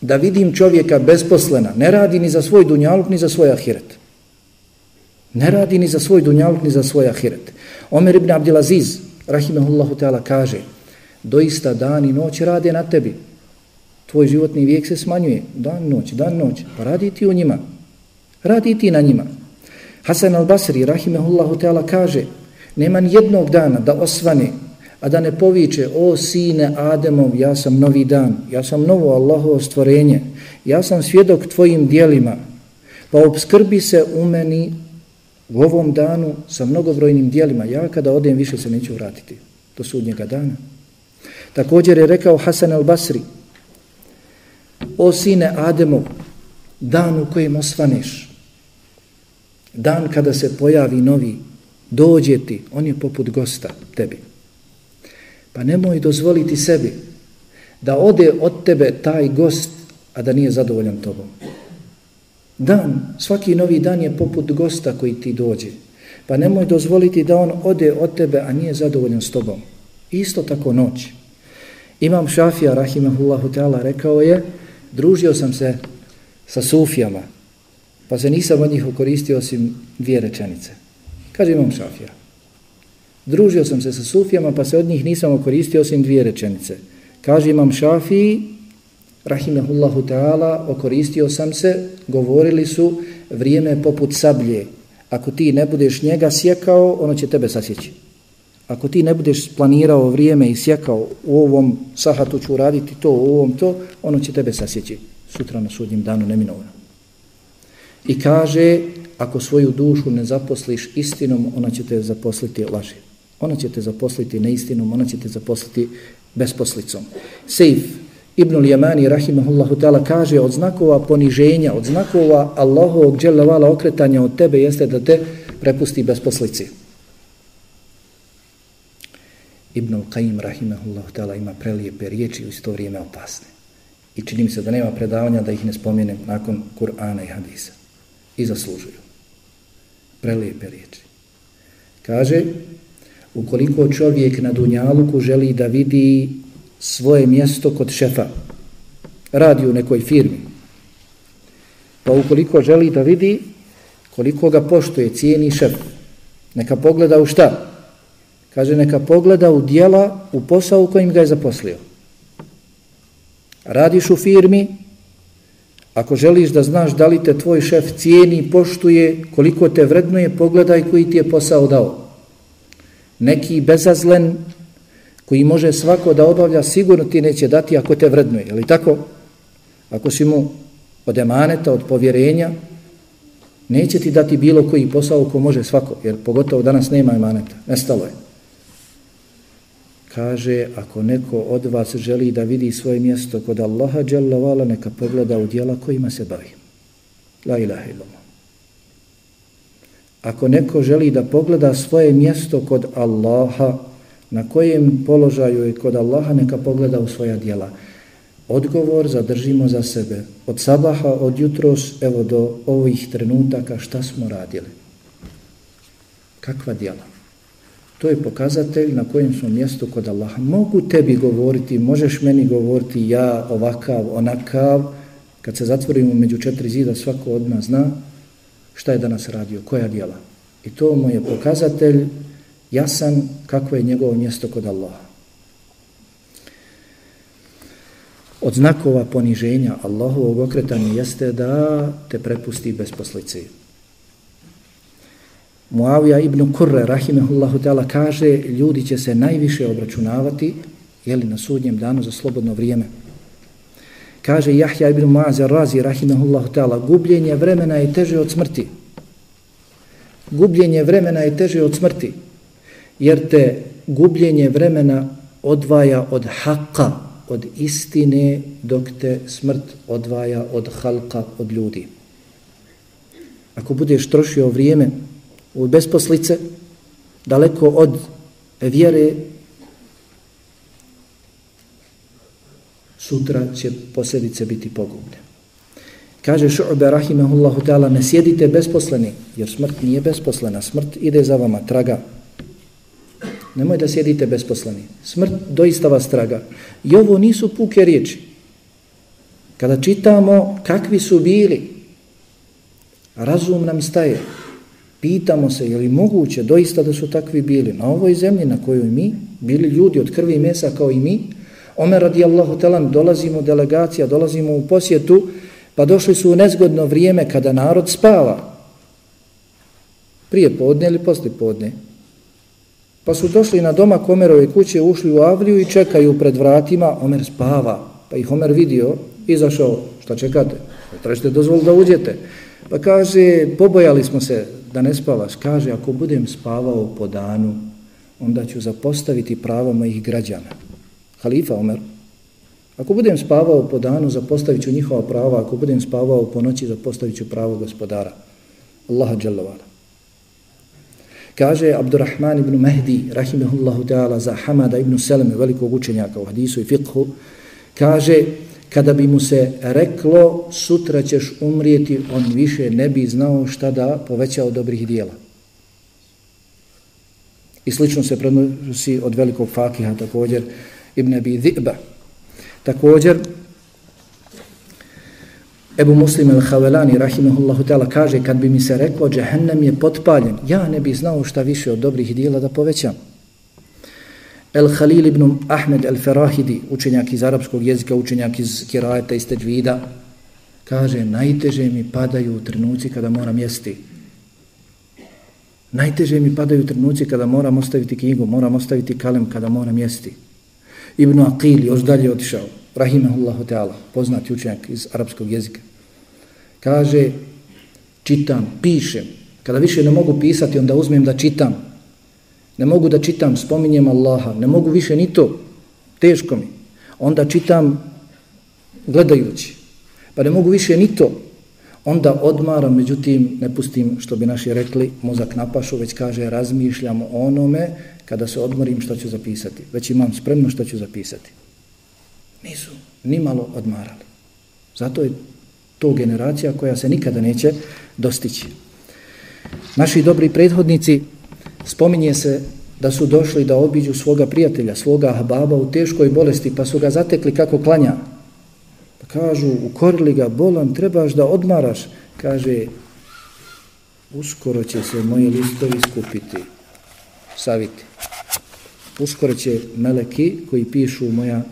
da vidim čovjeka besposlena, ne radi ni za svoj dunjaluk, ni za svoj ahiret. Ne radi ni za svoj dunjaluk, ni za svoj ahiret. Omer ibn Abdelaziz, rahimahullahu ta'ala, kaže, doista dan i noć rade na tebi. Tvoj životni vijek se smanjuje, dan, noć, dan, noć, pa radi ti u njima. Radi ti na njima. Hasan al-Basri, rahimehullahu teala, kaže nema ni jednog dana da osvane, a da ne poviče, o sine Ademov, ja sam novi dan, ja sam novo Allahovo stvorenje, ja sam svjedok tvojim dijelima, pa obskrbi se u meni u ovom danu sa mnogobrojnim dijelima. Ja kada odem više se neću vratiti do sudnjega dana. Također je rekao Hasan al-Basri, o sine Ademov, dan u kojem osvaneš, dan kada se pojavi novi, dođe ti, on je poput gosta tebi. Pa nemoj dozvoliti sebi da ode od tebe taj gost, a da nije zadovoljan tobom. Dan, svaki novi dan je poput gosta koji ti dođe. Pa nemoj dozvoliti da on ode od tebe, a nije zadovoljan s tobom. Isto tako noć. Imam Šafija, rahimahullahu ta'ala, rekao je, družio sam se sa sufijama, pa se nisam od njih okoristio osim dvije rečenice. Kaže Imam Šafija. Družio sam se sa sufijama, pa se od njih nisam okoristio osim dvije rečenice. Kaže Imam Šafiji, rahimahullahu ta'ala, okoristio sam se, govorili su, vrijeme poput sablje. Ako ti ne budeš njega sjekao, ono će tebe sasjeći. Ako ti ne budeš planirao vrijeme i sjekao u ovom sahatu ću raditi to, u ovom to, ono će tebe sasjeći sutra na sudnjem danu neminovno. I kaže, ako svoju dušu ne zaposliš istinom, ona će te zaposliti laži. Ona će te zaposliti neistinom, ona će te zaposliti besposlicom. Sejf, Ibnul Jemani, rahimahullahu ta'ala, kaže od znakova poniženja, od znakova Allahovog dželavala okretanja od tebe jeste da te prepusti besposlici. Ibn Qaim, rahimahullahu ta'ala, ima prelijepe riječi u isto vrijeme opasne. I čini mi se da nema predavanja da ih ne spomenem nakon Kur'ana i Hadisa. I zaslužuju. Prelijepe riječi. Kaže, ukoliko čovjek na Dunjaluku želi da vidi svoje mjesto kod šefa, radi u nekoj firmi, pa ukoliko želi da vidi koliko ga poštuje, cijeni šef, neka pogleda u šta? Kaže, neka pogleda u dijela, u posao u kojim ga je zaposlio. Radiš u firmi, ako želiš da znaš da li te tvoj šef cijeni, poštuje, koliko te vrednuje, pogledaj koji ti je posao dao. Neki bezazlen, koji može svako da obavlja, sigurno ti neće dati ako te vrednuje. Je li tako? Ako si mu od emaneta, od povjerenja, neće ti dati bilo koji posao ko može svako, jer pogotovo danas nema emaneta. Nestalo je. Kaže, ako neko od vas želi da vidi svoje mjesto kod Allaha, vala, neka pogleda u dijela kojima se bavi. La ilaha illallah. Ako neko želi da pogleda svoje mjesto kod Allaha, na kojem položaju je kod Allaha, neka pogleda u svoja dijela. Odgovor zadržimo za sebe. Od sabaha, od jutros, evo do ovih trenutaka, šta smo radili? Kakva dijela? To je pokazatelj na kojem smo mjestu kod Allaha. Mogu tebi govoriti, možeš meni govoriti ja ovakav, onakav, kad se zatvorimo među četiri zida, svako od nas zna šta je danas radio, koja djela. I to mu je pokazatelj jasan kako je njegovo mjesto kod Allaha. Od znakova poniženja Allahovog okretanja jeste da te prepusti bez poslice. Muavija ibn Kurre, rahimehullahu ta'ala, kaže ljudi će se najviše obračunavati jeli, na sudnjem danu za slobodno vrijeme. Kaže Jahja ibn Muazir razi, rahimehullahu ta'ala, gubljenje vremena je teže od smrti. Gubljenje vremena je teže od smrti jer te gubljenje vremena odvaja od haka, od istine, dok te smrt odvaja od halka, od ljudi. Ako budeš trošio vrijeme u besposlice, daleko od vjere, sutra će posljedice biti pogubne. Kaže Šu'be rahimahullahu ta'ala, ne sjedite besposleni, jer smrt nije besposlena, smrt ide za vama, traga, Nemoj da sjedite besposleni. Smrt doista vas traga. I ovo nisu puke riječi. Kada čitamo kakvi su bili, razum nam staje. Pitamo se je li moguće doista da su takvi bili na ovoj zemlji na kojoj mi, bili ljudi od krvi i mesa kao i mi. Omer radijallahu talan, dolazimo delegacija, dolazimo u posjetu, Pa došli su u nezgodno vrijeme kada narod spava. Prije podne ili posle podne. Pa su došli na doma Omerove kuće, ušli u avliju i čekaju pred vratima. Omer spava. Pa ih Omer vidio, izašao. Šta čekate? Trećete dozvol da uđete. Pa kaže, pobojali smo se da ne spavaš. Kaže, ako budem spavao po danu, onda ću zapostaviti pravo mojih građana. Halifa Omer. Ako budem spavao po danu, zapostavit ću njihova prava. Ako budem spavao po noći, zapostavit ću pravo gospodara. Allaha dželavala. Kaže Abdurrahman ibn Mehdi, rahimahullahu ta'ala, za Hamada ibn Seleme, velikog učenjaka u hadisu i fiqhu, kaže, kada bi mu se reklo, sutra ćeš umrijeti, on više ne bi znao šta da poveća od dobrih dijela. I slično se prenosi od velikog fakiha također Ibn Abi Dhi'ba. Također Ebu Muslim al-Havelani rahimahullahu ta'ala kaže kad bi mi se reklo džehennem je potpaljen, ja ne bi znao šta više od dobrih dijela da povećam. El Khalil ibn Ahmed al-Farahidi, učenjak iz arapskog jezika, učenjak iz kirajeta, iz teđvida, kaže najteže mi padaju trenuci kada moram jesti. Najteže mi padaju trenuci kada moram ostaviti knjigu, moram ostaviti kalem kada moram jesti. Ibn Aqil još dalje otišao, rahimahullahu ta'ala, poznati učenjak iz arapskog jezika. Kaže, čitam, pišem. Kada više ne mogu pisati, onda uzmem da čitam. Ne mogu da čitam, spominjem Allaha. Ne mogu više ni to. Teško mi. Onda čitam gledajući. Pa ne mogu više ni to onda odmaram, međutim ne pustim što bi naši rekli mozak napašu, već kaže razmišljam o onome kada se odmorim što ću zapisati. Već imam spremno što ću zapisati. Nisu ni malo odmarali. Zato je to generacija koja se nikada neće dostići. Naši dobri prethodnici spominje se da su došli da obiđu svoga prijatelja, svoga ahbaba u teškoj bolesti, pa su ga zatekli kako klanja, Pa kažu, ukorili ga bolan, trebaš da odmaraš. Kaže, uskoro će se moji listovi skupiti, saviti. Uskoro će meleki koji pišu moja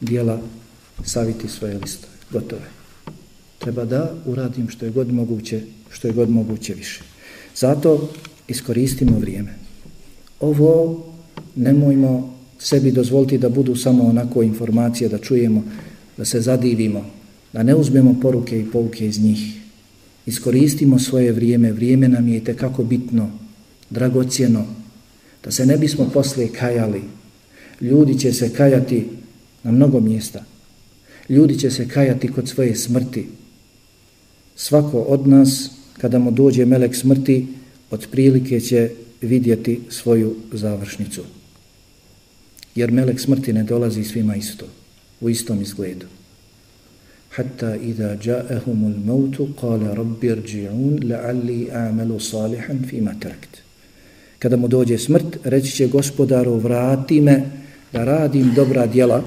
dijela saviti svoje listove. Gotove. Treba da uradim što je god moguće, što je god moguće više. Zato iskoristimo vrijeme. Ovo nemojmo sebi dozvoliti da budu samo onako informacije da čujemo da se zadivimo, da ne uzmemo poruke i pouke iz njih. Iskoristimo svoje vrijeme, vrijeme nam je kako bitno, dragocjeno, da se ne bismo posle kajali. Ljudi će se kajati na mnogo mjesta. Ljudi će se kajati kod svoje smrti. Svako od nas, kada mu dođe melek smrti, otprilike će vidjeti svoju završnicu. Jer melek smrti ne dolazi svima isto u istom izgledu. Hatta idha ja'ahumul mautu qala rabbi irji'un la'alli a'malu salihan fima tarakt. Kada mu dođe smrt, reći će gospodaru, vrati me da radim dobra djela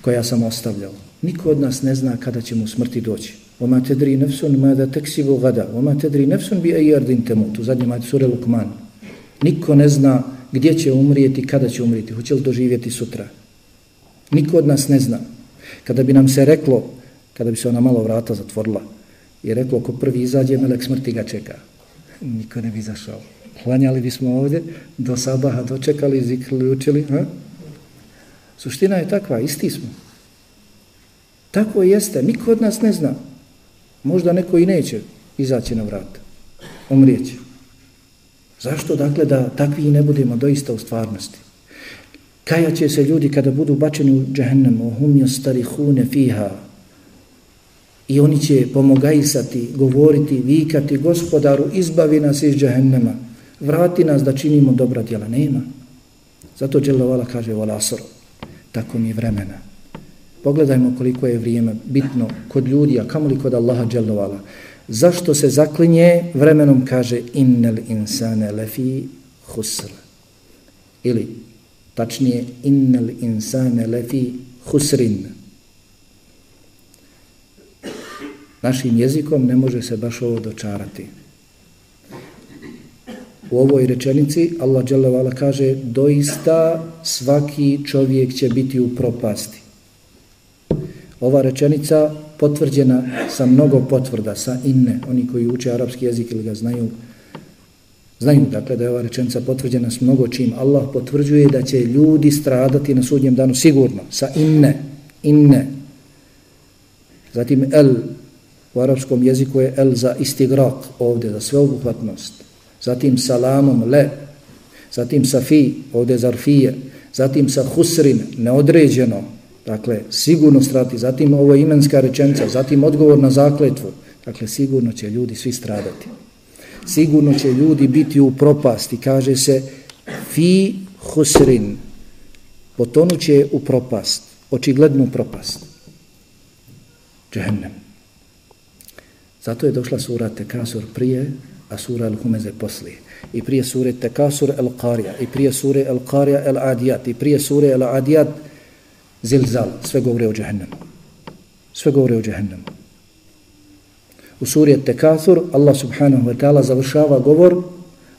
koja sam ostavljao. Niko od nas ne zna kada će mu smrti doći. وما تدري نفس ماذا تكسب غدا وما تدري نفس بأي أرض تموت temut. U zadnjem ajde sure Lukman. Niko ne zna gdje će umrijeti, kada će umrijeti. Hoće li doživjeti sutra? Niko od nas ne zna. Kada bi nam se reklo, kada bi se ona malo vrata zatvorila i reklo ko prvi izađe, melek smrti ga čeka. Niko ne bi zašao. Hlanjali bismo ovdje, do sabaha dočekali, zikrili, učili. Ha? Suština je takva, isti smo. Tako jeste, niko od nas ne zna. Možda neko i neće izaći na vrat. Umrijeće. Zašto dakle da takvi ne budemo doista u stvarnosti? Kajaće se ljudi kada budu bačeni u džahennemu, hum jastarihune fiha. I oni će pomogajsati, govoriti, vikati, gospodaru, izbavi nas iz džahennema, vrati nas da činimo dobra djela. Nema. Zato Đelovala kaže, vola asr, tako mi vremena. Pogledajmo koliko je vrijeme bitno kod ljudi, a kamoli kod Allaha dželovala. Zašto se zaklinje vremenom kaže innel insane lefi husr. Ili tačnije innel insane lefi husrin. Našim jezikom ne može se baš ovo dočarati. U ovoj rečenici Allah dželle kaže doista svaki čovjek će biti u propasti. Ova rečenica potvrđena sa mnogo potvrda, sa inne, oni koji uče arapski jezik ili ga znaju, znaju dakle da je ova rečenica potvrđena s mnogo čim. Allah potvrđuje da će ljudi stradati na sudnjem danu sigurno, sa inne, inne. Zatim el, u arapskom jeziku je el za istigrak ovdje, za sveobuhvatnost. Zatim salamom, le, zatim sa fi, ovdje zarfije, zatim sa husrin, neodređeno, dakle, sigurno strati, zatim ovo imenska rečenca, zatim odgovor na zakletvu, dakle, sigurno će ljudi svi stradati. Sigurno će ljudi biti u propasti, kaže se fi husrin, potonuće u propast, očiglednu propast. Džehennem. Zato je došla sura Tekasur prije, a sura Al-Humeze poslije. I prije sure Tekasur Al-Qarija, i prije sure Al-Qarija Al-Adiyat, i prije sure Al-Adiyat Zilzal. Sve govore o džahennemu. Sve govore o džahennemu. U suri Tekathur Allah subhanahu wa ta'ala završava govor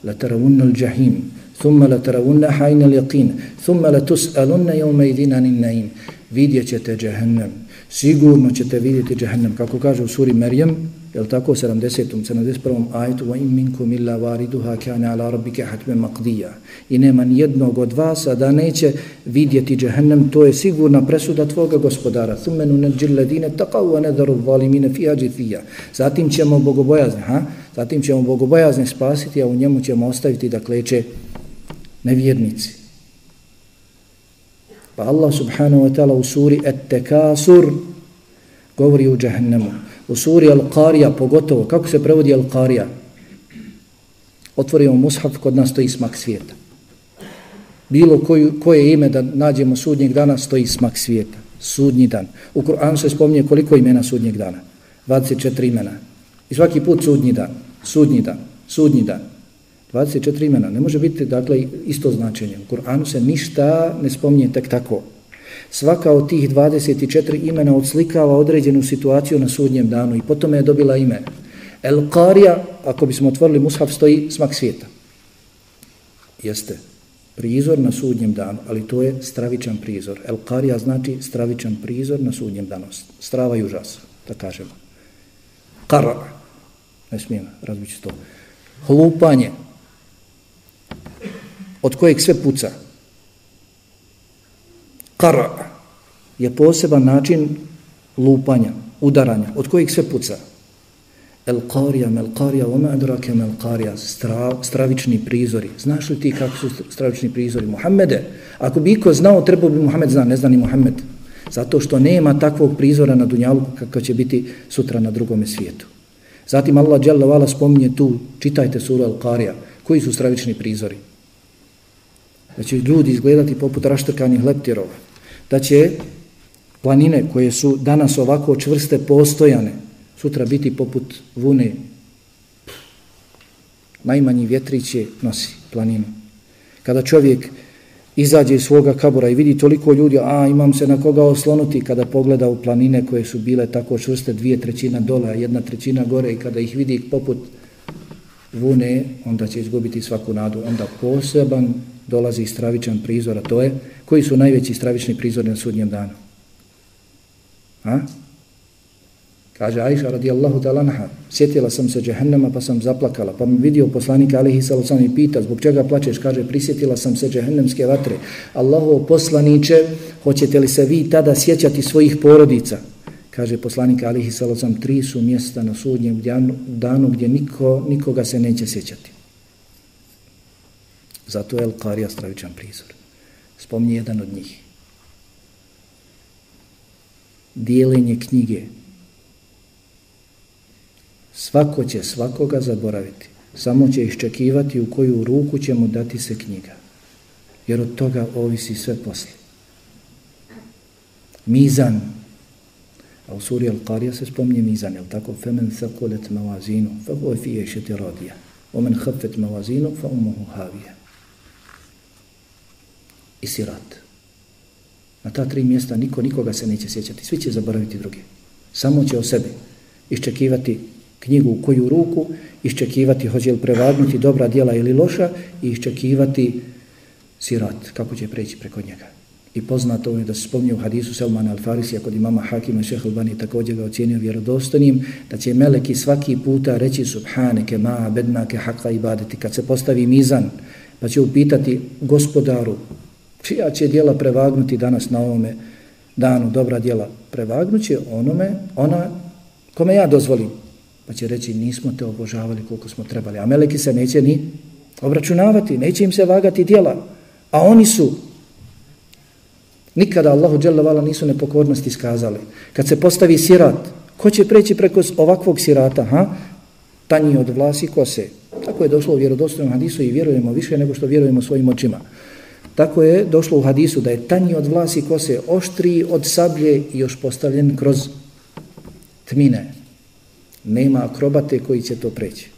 La taravunna al-jahim, thumma la taravunna hajna al-yaqin, thumma la tus'alunna jevme idina nin naim. Vidjet ćete džahennem. Sigurno ćete vidjeti džahennem. Kako kaže u suri Merjem, Jel tako 70. 71. ajetu wa in minkum illa variduha kana ala rabbika hatman maqdiya. I nema ni jednog od vas da neće vidjeti džehennem, to je sigurna presuda tvoga gospodara. Thumma nunajjil ladina taqaw wa nadharu zalimin fi fiha jithiya. Zatim ćemo bogobojazne, ha? Zatim ćemo bogobojazne spasiti, a u njemu ćemo ostaviti da kleče nevjernici. Pa Allah subhanahu wa ta'ala u suri At-Takasur govori o džehennemu u suri Al-Qarija pogotovo, kako se prevodi Al-Qarija? Otvorimo mushaf, kod nas stoji smak svijeta. Bilo koju, koje ime da nađemo sudnjeg dana, stoji smak svijeta. Sudnji dan. U Kur'anu se spominje koliko imena sudnjeg dana. 24 imena. I svaki put sudnji dan. Sudnji dan. Sudnji dan. 24 imena. Ne može biti, dakle, isto značenje. U Kur'anu se ništa ne spominje tek tako. Svaka od tih 24 imena odslikava određenu situaciju na sudnjem danu i potom je dobila ime. El Qarija, ako bismo otvorili mushaf, stoji smak svijeta. Jeste prizor na sudnjem danu, ali to je stravičan prizor. El Qarija znači stravičan prizor na sudnjem danu. Strava i užas, da kažemo. Qara, ne smijem razbići to. Hlupanje, od kojeg sve puca, Kara je poseban način lupanja, udaranja, od kojih sve puca. El qarija, mel qarija, ome adrake mel qarija, stra, stravični prizori. Znaš li ti kako su stravični prizori? Muhammede, ako bi iko znao, trebao bi Muhammed zna, ne zna ni Muhammed. Zato što nema takvog prizora na dunjalu kako će biti sutra na drugome svijetu. Zatim Allah Jalla Vala spominje tu, čitajte suru El Qarija, koji su stravični prizori. Da će ljudi izgledati poput raštrkanih leptirova da će planine koje su danas ovako čvrste postojane, sutra biti poput vune. Najmanji vjetrić je nosi planinu. Kada čovjek izađe iz svoga kabora i vidi toliko ljudi, a imam se na koga oslonuti kada pogleda u planine koje su bile tako čvrste, dvije trećina dole, a jedna trećina gore i kada ih vidi poput vune, onda će izgubiti svaku nadu. Onda poseban dolazi stravičan prizor, a to je, koji su najveći stravični prizori na sudnjem danu? A? Kaže Aisha radijallahu ta'ala naha, sjetila sam se džehennema pa sam zaplakala, pa mi vidio poslanika alihi sallam i pita, zbog čega plačeš? Kaže, prisjetila sam se džehennemske vatre. Allaho poslaniće, hoćete li se vi tada sjećati svojih porodica? Kaže poslanik alihi sallam, tri su mjesta na sudnjem danu gdje niko, nikoga se neće sjećati. Zato je Al-Qarija stravičan prizor. Spomni jedan od njih. Dijelenje knjige. Svako će svakoga zaboraviti. Samo će iščekivati u koju ruku će mu dati se knjiga. Jer od toga ovisi sve posli. Mizan. A u suri Al-Qarija se spomnije mizan. jel tako? Femen thakulet mavazinu. Fa hu fije šeti radija. Omen hafet mavazinu. Fa umuhu havija i sirat. Na ta tri mjesta niko nikoga se neće sjećati. Svi će zaboraviti druge. Samo će o sebi iščekivati knjigu u koju ruku, iščekivati hoće li prevagnuti dobra djela ili loša i iščekivati sirat, kako će preći preko njega. I poznato je da se spomnio u hadisu Selmana al-Farisi, kod imama Hakima Šeha Albani također ga ocjenio vjerodostanim, da će meleki svaki puta reći subhaneke ma bednake haqqa ibadeti. Kad se postavi mizan, pa će upitati gospodaru, čija će dijela prevagnuti danas na ovome danu, dobra dijela, prevagnuće onome, ona kome ja dozvolim. Pa će reći, nismo te obožavali koliko smo trebali. A meleki se neće ni obračunavati, neće im se vagati dijela. A oni su Nikada Allahu dželle nisu nepokornosti iskazali. Kad se postavi sirat, ko će preći preko ovakvog sirata, ha? Tanji od vlasi kose. Tako je došlo u vjerodostojnom hadisu i vjerujemo više nego što vjerujemo svojim očima. Tako je došlo u hadisu da je tanji od vlasi kose, oštri od sablje i još postavljen kroz tmine. Nema akrobate koji će to preći.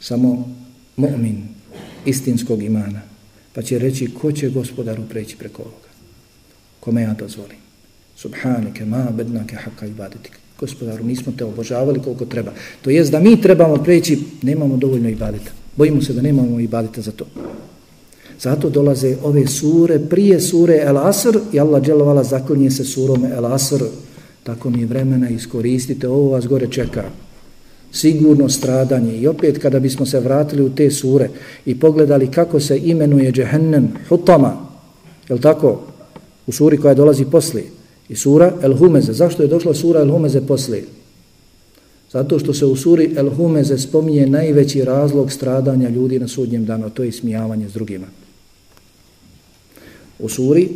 Samo mu'min istinskog imana. Pa će reći ko će gospodaru preći preko ovoga kome ja dozvolim. Subhanike, ma bednake haka ibadetik. Gospodaru, nismo te obožavali koliko treba. To jest da mi trebamo preći, nemamo dovoljno ibadeta. Bojimo se da nemamo ibadeta za to. Zato dolaze ove sure, prije sure El Asr, i Allah dželovala zaklinje se surom El Asr, tako mi vremena, iskoristite, ovo vas gore čeka. Sigurno stradanje. I opet kada bismo se vratili u te sure i pogledali kako se imenuje Džehennem Hutama, je tako? u suri koja dolazi poslije. I sura El Humeze. Zašto je došla sura El Humeze poslije? Zato što se u suri El Humeze spominje najveći razlog stradanja ljudi na sudnjem danu, to je smijavanje s drugima. U suri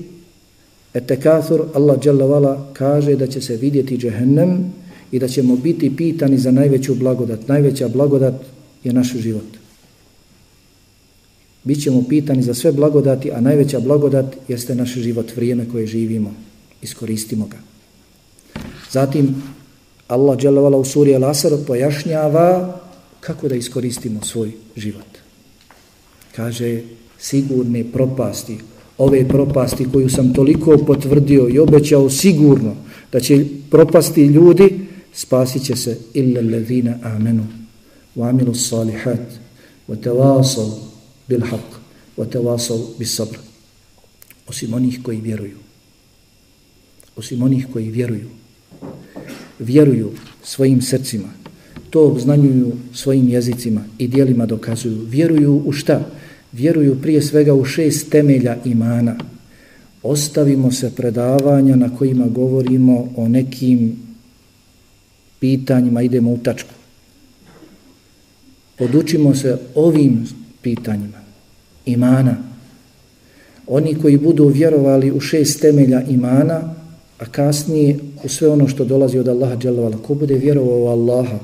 Etekathur Allah Jalla kaže da će se vidjeti džehennem i da ćemo biti pitani za najveću blagodat. Najveća blagodat je naš život. Bićemo pitani za sve blagodati, a najveća blagodat jeste naš život, vrijeme koje živimo. Iskoristimo ga. Zatim, Allah dželovala u suri Al-Asr pojašnjava kako da iskoristimo svoj život. Kaže, sigurne propasti, ove propasti koju sam toliko potvrdio i obećao sigurno da će propasti ljudi, spasit će se illa levina amenu, wa amilu salihat, wa tevasal, bil haq wa tawasau bis sabr osim onih koji vjeruju. Osim onih koji vjeruju. Vjeruju svojim srcima. To obznanjuju svojim jezicima i dijelima dokazuju. Vjeruju u šta? Vjeruju prije svega u šest temelja imana ostavimo se predavanja na kojima govorimo o nekim pitanjima idemo u tačku podučimo se ovim pitanjima imana. Oni koji budu vjerovali u šest temelja imana, a kasnije u sve ono što dolazi od Allaha dželovala, ko bude vjerovao u Allaha,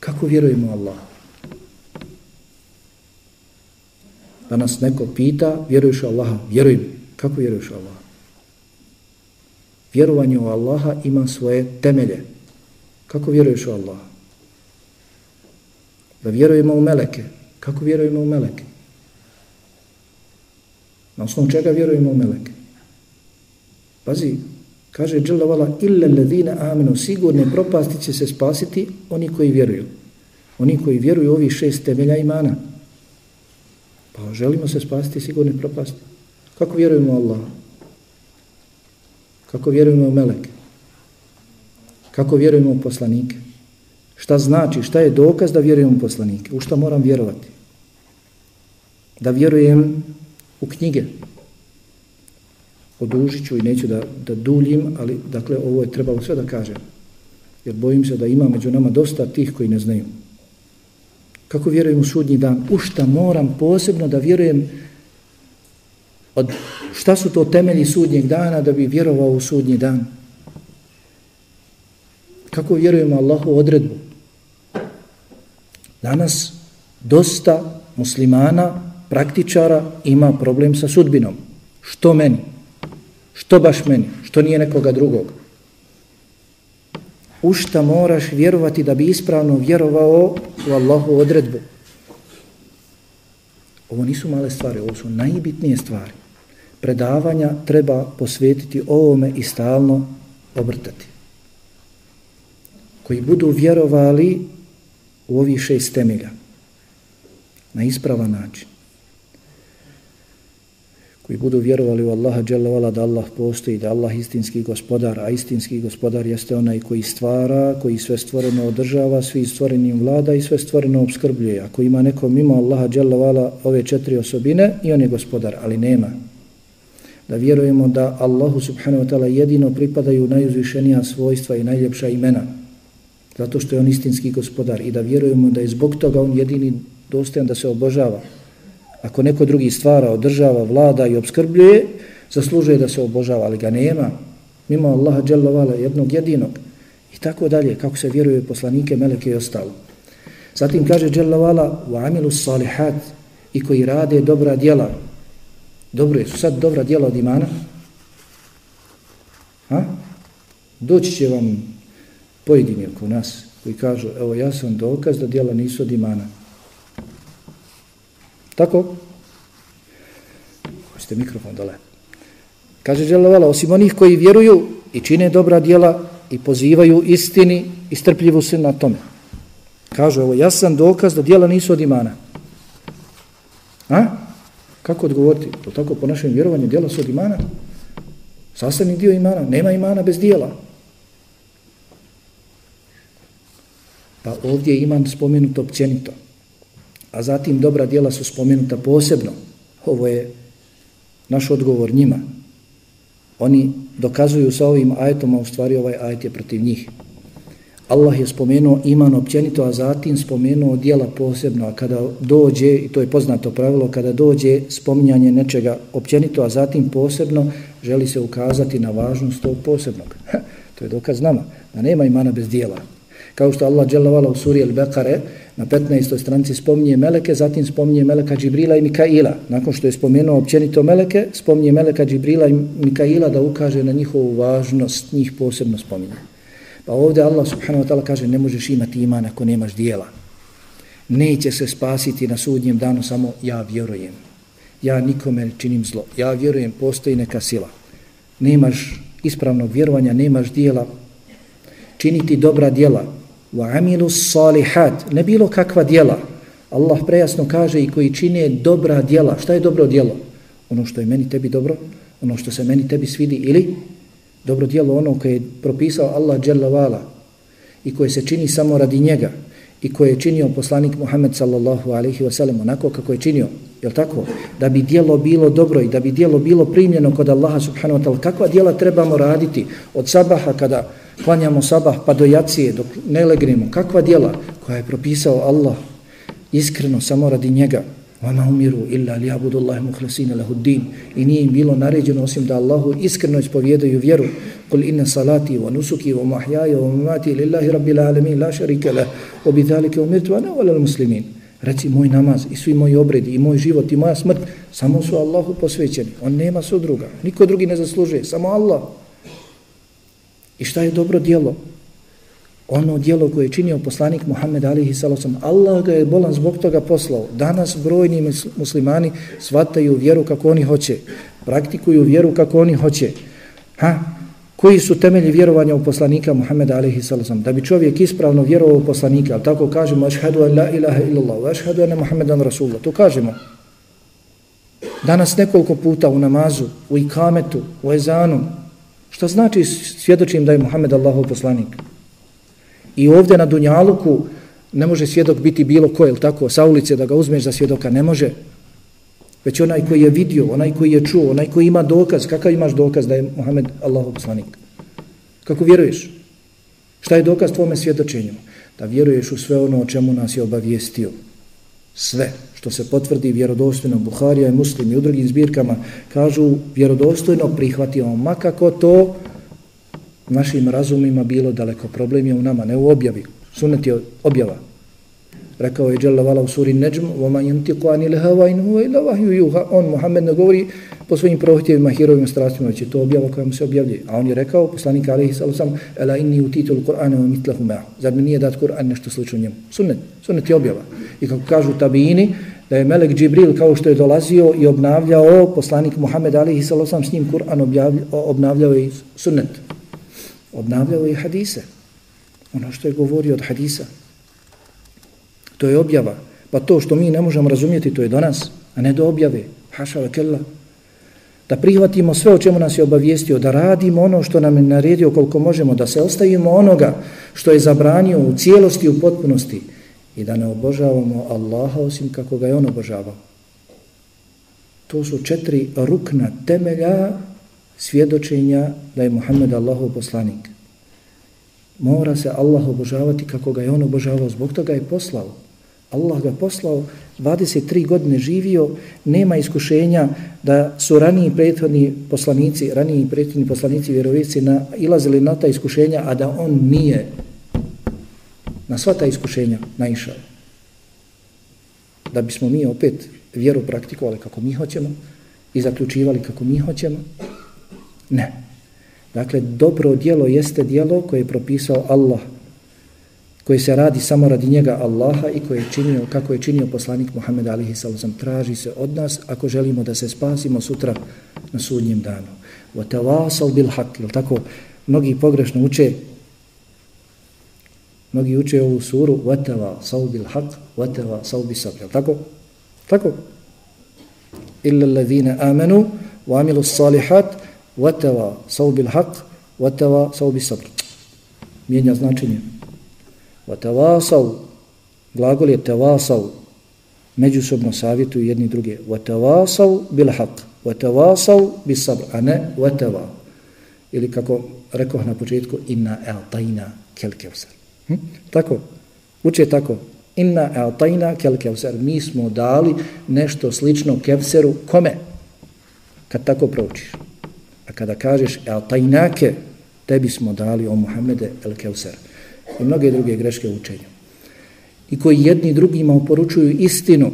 kako vjerujemo u Allaha? Da nas neko pita, vjeruješ u Allaha? Vjerujem. Kako vjeruješ u Allaha? Vjerovanje u Allaha ima svoje temelje. Kako vjeruješ u Allaha? Da vjerujemo u meleke. Kako vjerujemo u meleke? Na osnovu čega vjerujemo u meleke? Pazi, kaže dželavala illa ledine amenu, sigurne propasti će se spasiti oni koji vjeruju. Oni koji vjeruju ovi šest temelja imana. Pa želimo se spasiti sigurni propasti. Kako vjerujemo u Allah? Kako vjerujemo u meleke? Kako vjerujemo u poslanike? Šta znači, šta je dokaz da vjerujem u poslanike? U šta moram vjerovati? Da vjerujem u knjige. Odužit ću i neću da, da duljim, ali dakle ovo je trebalo sve da kažem. Jer bojim se da ima među nama dosta tih koji ne znaju. Kako vjerujem u sudnji dan? U šta moram posebno da vjerujem od šta su to temelji sudnjeg dana da bi vjerovao u sudnji dan? Kako vjerujemo Allahu odredbu? Danas dosta muslimana praktičara ima problem sa sudbinom. Što meni? Što baš meni? Što nije nekoga drugog? U šta moraš vjerovati da bi ispravno vjerovao u Allahu odredbu? Ovo nisu male stvari, ovo su najbitnije stvari. Predavanja treba posvetiti ovome i stalno obrtati. Koji budu vjerovali u ovih šest temelja na ispravan način koji budu vjerovali u Allaha dželle da Allah postoji, da Allah istinski gospodar, a istinski gospodar jeste onaj koji stvara, koji sve stvoreno održava, svi stvorenim vlada i sve stvoreno obskrbljuje. Ako ima neko mimo Allaha dželle ove četiri osobine, i on je gospodar, ali nema. Da vjerujemo da Allahu subhanahu wa ta'ala jedino pripadaju najuzvišenija svojstva i najljepša imena, zato što je on istinski gospodar i da vjerujemo da je zbog toga on jedini dostojan da se obožava, Ako neko drugi stvara, održava, vlada i obskrbljuje, zaslužuje da se obožava, ali ga nema. Mimo Allaha dželovala jednog jedinog. I tako dalje, kako se vjeruje poslanike, meleke i ostalo. Zatim kaže dželovala u amilu salihat i koji rade dobra djela. Dobro je, su sad dobra djela od imana? Ha? Doći će vam pojedini oko nas koji kažu, evo ja sam dokaz da djela nisu od imana. Tako? Hoćete mikrofon dole. Kaže Đelevala, osim onih koji vjeruju i čine dobra dijela i pozivaju istini i strpljivu se na tome. Kaže, evo, jasan dokaz da dijela nisu od imana. A? Kako odgovoriti? To tako po našem vjerovanju dijela su od imana? Sastavni dio imana. Nema imana bez dijela. Pa ovdje je iman spomenuto općenito a zatim dobra djela su spomenuta posebno. Ovo je naš odgovor njima. Oni dokazuju sa ovim ajetom, a u stvari ovaj ajet je protiv njih. Allah je spomenuo iman općenito, a zatim spomenuo dijela posebno, a kada dođe, i to je poznato pravilo, kada dođe spominjanje nečega općenito, a zatim posebno, želi se ukazati na važnost tog posebnog. to je dokaz nama, da nema imana bez dijela. Kao što Allah dželavala u suri Al-Bekare na 15. stranici spominje Meleke, zatim spominje Meleka Džibrila i Mikaila. Nakon što je spomenuo općenito Meleke, spominje Meleka Džibrila i Mikaila da ukaže na njihovu važnost, njih posebno spominje. Pa ovdje Allah subhanahu wa ta'ala kaže ne možeš imati iman ako nemaš dijela. Neće se spasiti na sudnjem danu samo ja vjerujem. Ja nikome činim zlo. Ja vjerujem, postoji neka sila. Nemaš ispravnog vjerovanja, nemaš dijela. Činiti dobra dijela, wa amilu salihat, ne bilo kakva djela. Allah prejasno kaže i koji čine dobra djela. Šta je dobro djelo? Ono što je meni tebi dobro, ono što se meni tebi svidi ili dobro djelo ono koje je propisao Allah dželavala i koje se čini samo radi njega i koje je činio poslanik Muhammed sallallahu alaihi wa sallam onako kako je činio, jel tako? Da bi dijelo bilo dobro i da bi dijelo bilo primljeno kod Allaha subhanahu wa ta'ala, kakva dijela trebamo raditi od sabaha kada klanjamo sabah pa do jacije dok ne legnemo, kakva dijela koja je propisao Allah iskreno samo radi njega, Vama umiru illa li abudullahi muhlasina lahuddin. I nije im bilo naređeno osim da Allahu iskreno ispovjedaju vjeru. Kul inna salati wa nusuki wa mahjaja wa mamati lillahi rabbil alamin la sharika lah. O bi dhalike umirtu ana wala muslimin. Reci moj namaz i svi moji obredi i moj život i moja smrt samo su Allahu posvećeni. On nema sudruga. Niko drugi ne zaslužuje. Samo Allah. I šta je dobro dijelo? ono dijelo koje je činio poslanik Muhammed alihi salosam, Allah ga je bolan zbog toga poslao. Danas brojni muslimani svataju vjeru kako oni hoće, praktikuju vjeru kako oni hoće. Ha? Koji su temelji vjerovanja u poslanika Muhammed alihi sallam? Da bi čovjek ispravno vjerovao u poslanika, ali tako kažemo, ašhadu an la ilaha illallah, ašhadu an Muhammedan rasulullah, to kažemo. Danas nekoliko puta u namazu, u ikametu, u ezanu, što znači svjedočim da je Muhammed Allahov poslanik? I ovdje na Dunjaluku ne može svjedok biti bilo ko, je tako, sa ulice da ga uzmeš za svjedoka, ne može. Već onaj koji je vidio, onaj koji je čuo, onaj koji ima dokaz, kakav imaš dokaz da je Muhammed Allahov poslanik? Kako vjeruješ? Šta je dokaz tvome svjedočenju? Da vjeruješ u sve ono o čemu nas je obavijestio. Sve što se potvrdi vjerodostojno Buharija i Muslim i u drugim zbirkama kažu vjerodostojno prihvatimo, makako to našim razumima bilo daleko. Problem je u nama, ne u objavi. Sunet je objava Rekao je Jalla Vala u suri Nejm, وَمَا يَنْتِقُ عَنِ الْهَوَا إِنْ هُوَ إِلَّا وَحْيُ يُوهَا On, Muhammed, ne govori po svojim prohtjevima, hirovima, strastima, već je to objava koja mu se objavljuje. A on je rekao, poslanik Alihi sallam, Ela inni utitu l-Qur'ana wa mitlahu ma'u. Zad mi nije dat Kur'an nešto slično njemu. Sunnet, sunnet je objava. I kako kažu tabini, da je Melek Džibril kao što je dolazio i obnavljao poslanik Muhammed Alihi sallam s njim Kur'an obnavljao i sunnet obnavljao i hadise. Ono što je govorio od hadisa. To je objava. Pa to što mi ne možemo razumjeti, to je do nas, a ne do objave. Haša ve kella. da prihvatimo sve o čemu nas je obavijestio, da radimo ono što nam je naredio koliko možemo, da se ostavimo onoga što je zabranio u cijelosti, u potpunosti i da ne obožavamo Allaha osim kako ga je on obožavao. To su četiri rukna temelja svjedočenja da je Muhammed Allahov poslanik. Mora se Allah obožavati kako ga je on obožavao, zbog toga je poslao. Allah ga poslao, 23 godine živio, nema iskušenja da su raniji prethodni poslanici, raniji prethodni poslanici vjerovici na, ilazili na ta iskušenja, a da on nije na sva ta iskušenja naišao. Da bismo mi opet vjeru praktikovali kako mi hoćemo i zaključivali kako mi hoćemo? Ne. Dakle, dobro dijelo jeste dijelo koje je propisao Allah, koje se radi samo radi njega Allaha i koje je činio, kako je činio poslanik Muhammed alihi sallam, traži se od nas ako želimo da se spasimo sutra na sudnjem danu. Wa tawasal bil haq, tako? Mnogi pogrešno uče mnogi uče ovu suru wa tawasal bil haq, wa bis sabr, tako? Tako? Illa allazina amanu wa amilu salihat wa tawasal bil haq, wa bis sabr. Mijenja značenje. Wa glagol je tavasav, međusobno savjetuju jedni druge. Wa bil haq, wa bil bis sabr, a ne wa tawa. Ili kako rekoh na početku, inna e'tajna kel kevser. Hm? Tako, uče tako, inna e'tajna kel kevser. Mi smo dali nešto slično kevseru, kome? Kad tako proučiš. A kada kažeš e'tajnake, tebi smo dali o Muhammede el kevser i mnoge druge greške učenja. I koji jedni drugima uporučuju istinu,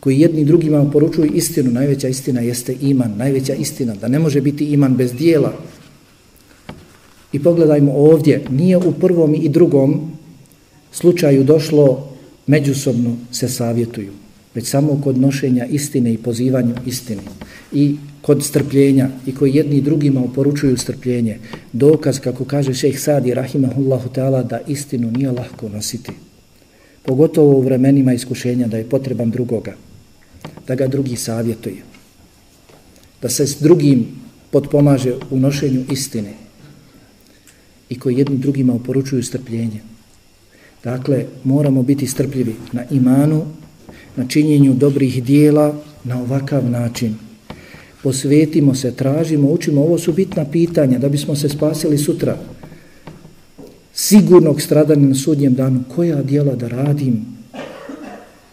koji jedni drugima uporučuju istinu, najveća istina jeste iman, najveća istina, da ne može biti iman bez dijela. I pogledajmo ovdje, nije u prvom i drugom slučaju došlo međusobno se savjetuju, već samo kod nošenja istine i pozivanju istine. I kod strpljenja i koji jedni drugima uporučuju strpljenje, dokaz, kako kaže šejh Sadi, rahimahullahu ta'ala, da istinu nije lahko nositi. Pogotovo u vremenima iskušenja da je potreban drugoga, da ga drugi savjetuje, da se s drugim potpomaže u nošenju istine i koji jedni drugima uporučuju strpljenje. Dakle, moramo biti strpljivi na imanu, na činjenju dobrih dijela na ovakav način – posvetimo se, tražimo, učimo, ovo su bitna pitanja da bismo se spasili sutra. Sigurnog stradanja na sudnjem danu, koja dijela da radim,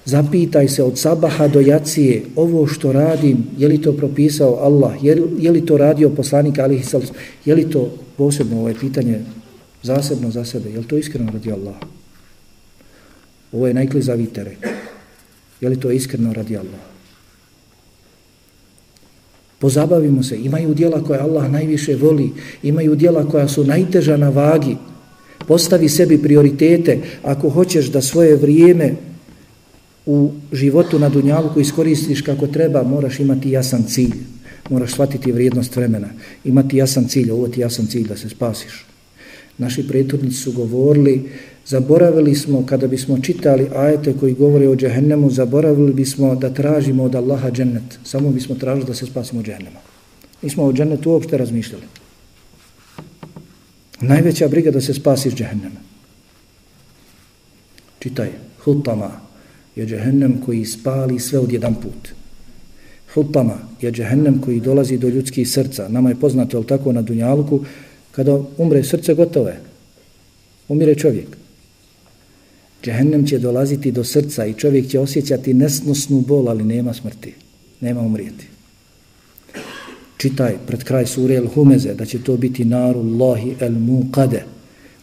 zapitaj se od sabaha do jacije, ovo što radim, je li to propisao Allah, je li, je li to radio poslanik Ali Hisalis, je li to posebno ovo je pitanje zasebno za sebe, je li to iskreno radi Allah? Ovo je najklizavi teren. Je li to iskreno radi Allah? Pozabavimo se, imaju dijela koja Allah najviše voli, imaju dijela koja su najteža na vagi. Postavi sebi prioritete ako hoćeš da svoje vrijeme u životu na Dunjaluku iskoristiš kako treba, moraš imati jasan cilj. Moraš shvatiti vrijednost vremena, imati jasan cilj, ovo ti jasan cilj da se spasiš. Naši prethodnici su govorili Zaboravili smo, kada bismo čitali ajete koji govore o džehennemu, zaboravili bismo da tražimo od Allaha džennet. Samo bismo tražili da se spasimo džehennema. Nismo o džennetu uopšte razmišljali. Najveća briga da se spasiš džehennema. Čitaj, hutama je džehennem koji spali sve od jedan put. Hutama je džehennem koji dolazi do ljudskih srca. Nama je poznato, je tako na Dunjaluku, kada umre srce gotove, umire čovjek. Džehennem će dolaziti do srca i čovjek će osjećati nesnosnu bol, ali nema smrti, nema umrijeti. Čitaj pred kraj sure El Humeze da će to biti naru Allahi El Muqade,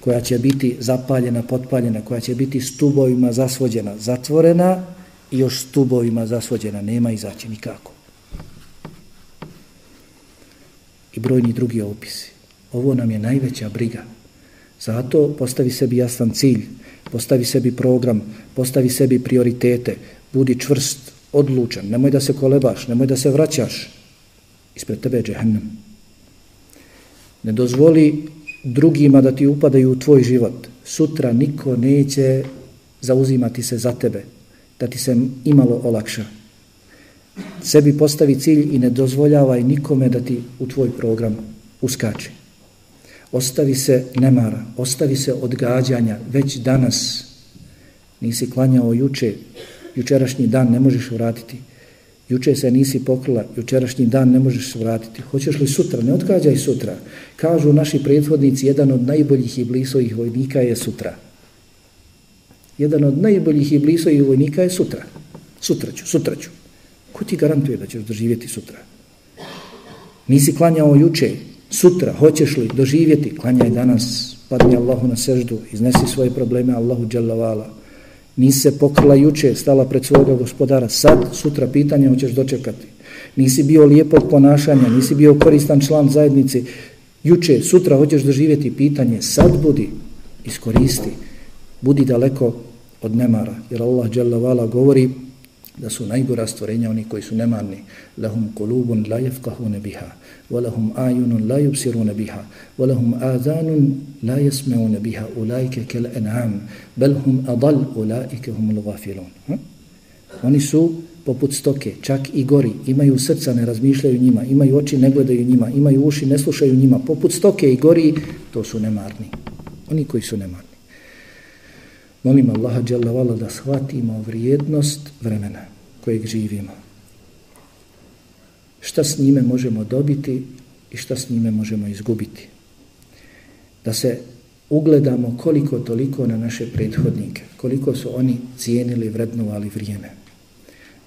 koja će biti zapaljena, potpaljena, koja će biti stubovima zasvođena, zatvorena i još stubovima zasvođena, nema izaći nikako. I brojni drugi opisi. Ovo nam je najveća briga. Zato postavi sebi jasan cilj, postavi sebi program, postavi sebi prioritete, budi čvrst, odlučan, nemoj da se kolebaš, nemoj da se vraćaš, ispred tebe je džehennem. Ne dozvoli drugima da ti upadaju u tvoj život. Sutra niko neće zauzimati se za tebe, da ti se imalo olakša. sebi postavi cilj i ne dozvoljavaj nikome da ti u tvoj program uskače. Ostavi se nemara, ostavi se odgađanja, već danas nisi klanjao juče, jučerašnji dan ne možeš vratiti. Juče se nisi pokrila, jučerašnji dan ne možeš vratiti. Hoćeš li sutra? Ne odgađaj sutra. Kažu naši prethodnici, jedan od najboljih i blisovih vojnika je sutra. Jedan od najboljih i blisovih vojnika je sutra. Sutra ću, sutra ću. Ko ti garantuje da ćeš doživjeti sutra? Nisi klanjao juče, sutra, hoćeš li doživjeti? Klanjaj danas, padni Allahu na seždu, iznesi svoje probleme Allahu dželavala. Nisi se pokrila juče, stala pred svojega gospodara, sad, sutra, pitanje hoćeš dočekati. Nisi bio lijepog ponašanja, nisi bio koristan član zajednice. juče, sutra hoćeš doživjeti pitanje, sad budi, iskoristi, budi daleko od nemara, jer Allah dželavala govori, da su najgora stvorenja oni koji su nemarni lahum kulubun la yafqahuna biha ولهم أعين ayunun la بها biha. آذان لا يسمعون la yasma'una biha. Ulaika kal an'am. Bal hum adall. Ulaika ghafilun. Oni su poput stoke čak i gori. Imaju srca ne razmišljaju njima. Imaju oči ne gledaju njima. Imaju uši ne slušaju njima. Poput stoke i gori to su nemarni. Oni koji su nemarni. Molim Allaha dželle da shvatimo vrijednost vremena kojeg živimo. Šta s njime možemo dobiti i šta s njime možemo izgubiti. Da se ugledamo koliko toliko na naše prethodnike, koliko su oni cijenili, vrednovali vrijeme.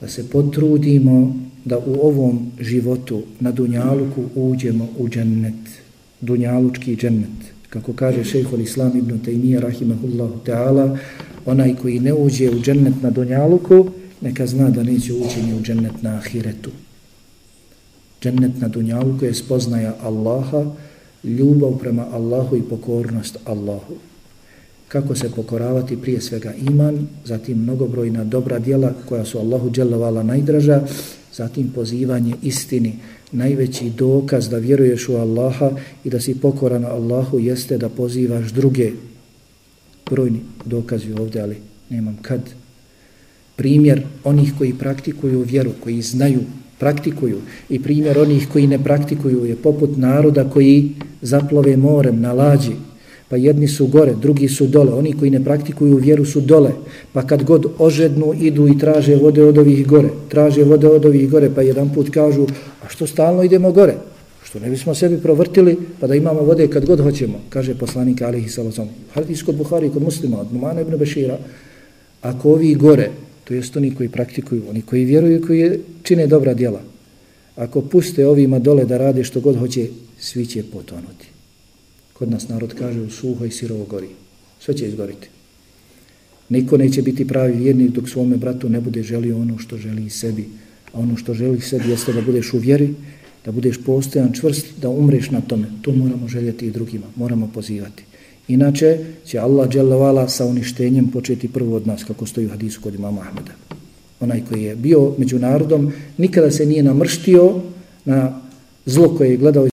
Da se potrudimo da u ovom životu na Dunjaluku uđemo u džennet, Dunjalučki džennet, kako kaže šejhul Islam ibn Taymiyyah rahimahullahu ta'ala, onaj koji ne uđe u džennet na Dunjaluku, neka zna da neće ući ni u džennet na ahiretu. Džennet na Dunjaluku je spoznaja Allaha, ljubav prema Allahu i pokornost Allahu. Kako se pokoravati prije svega iman, zatim mnogobrojna dobra djela koja su Allahu dželovala najdraža, zatim pozivanje istini, najveći dokaz da vjeruješ u Allaha i da si pokoran Allahu jeste da pozivaš druge. Brojni dokazi ovdje, ali nemam kad. Primjer onih koji praktikuju vjeru, koji znaju, praktikuju. I primjer onih koji ne praktikuju je poput naroda koji zaplove morem na lađi, pa jedni su gore, drugi su dole, oni koji ne praktikuju vjeru su dole, pa kad god ožednu idu i traže vode od ovih gore, traže vode od ovih gore, pa jedan put kažu, a što stalno idemo gore? Što ne bismo sebi provrtili, pa da imamo vode kad god hoćemo, kaže poslanik Alihi Salazom. Hadis kod Buhari, kod muslima, od Numana ibn Bešira, ako ovi gore, to jest oni koji praktikuju, oni koji vjeruju, koji čine dobra djela, ako puste ovima dole da rade što god hoće, svi će potonuti. Kod nas narod kaže u suho i sirovo gori. Sve će izgoriti. Niko neće biti pravi vjernik dok svome bratu ne bude želio ono što želi i sebi. A ono što želi sebi jeste da budeš u vjeri, da budeš postojan čvrst, da umreš na tome. To moramo željeti i drugima, moramo pozivati. Inače će Allah dželavala sa uništenjem početi prvo od nas, kako stoji u hadisu kod imama Ahmeda. Onaj koji je bio među narodom, nikada se nije namrštio na zlo koje je gledao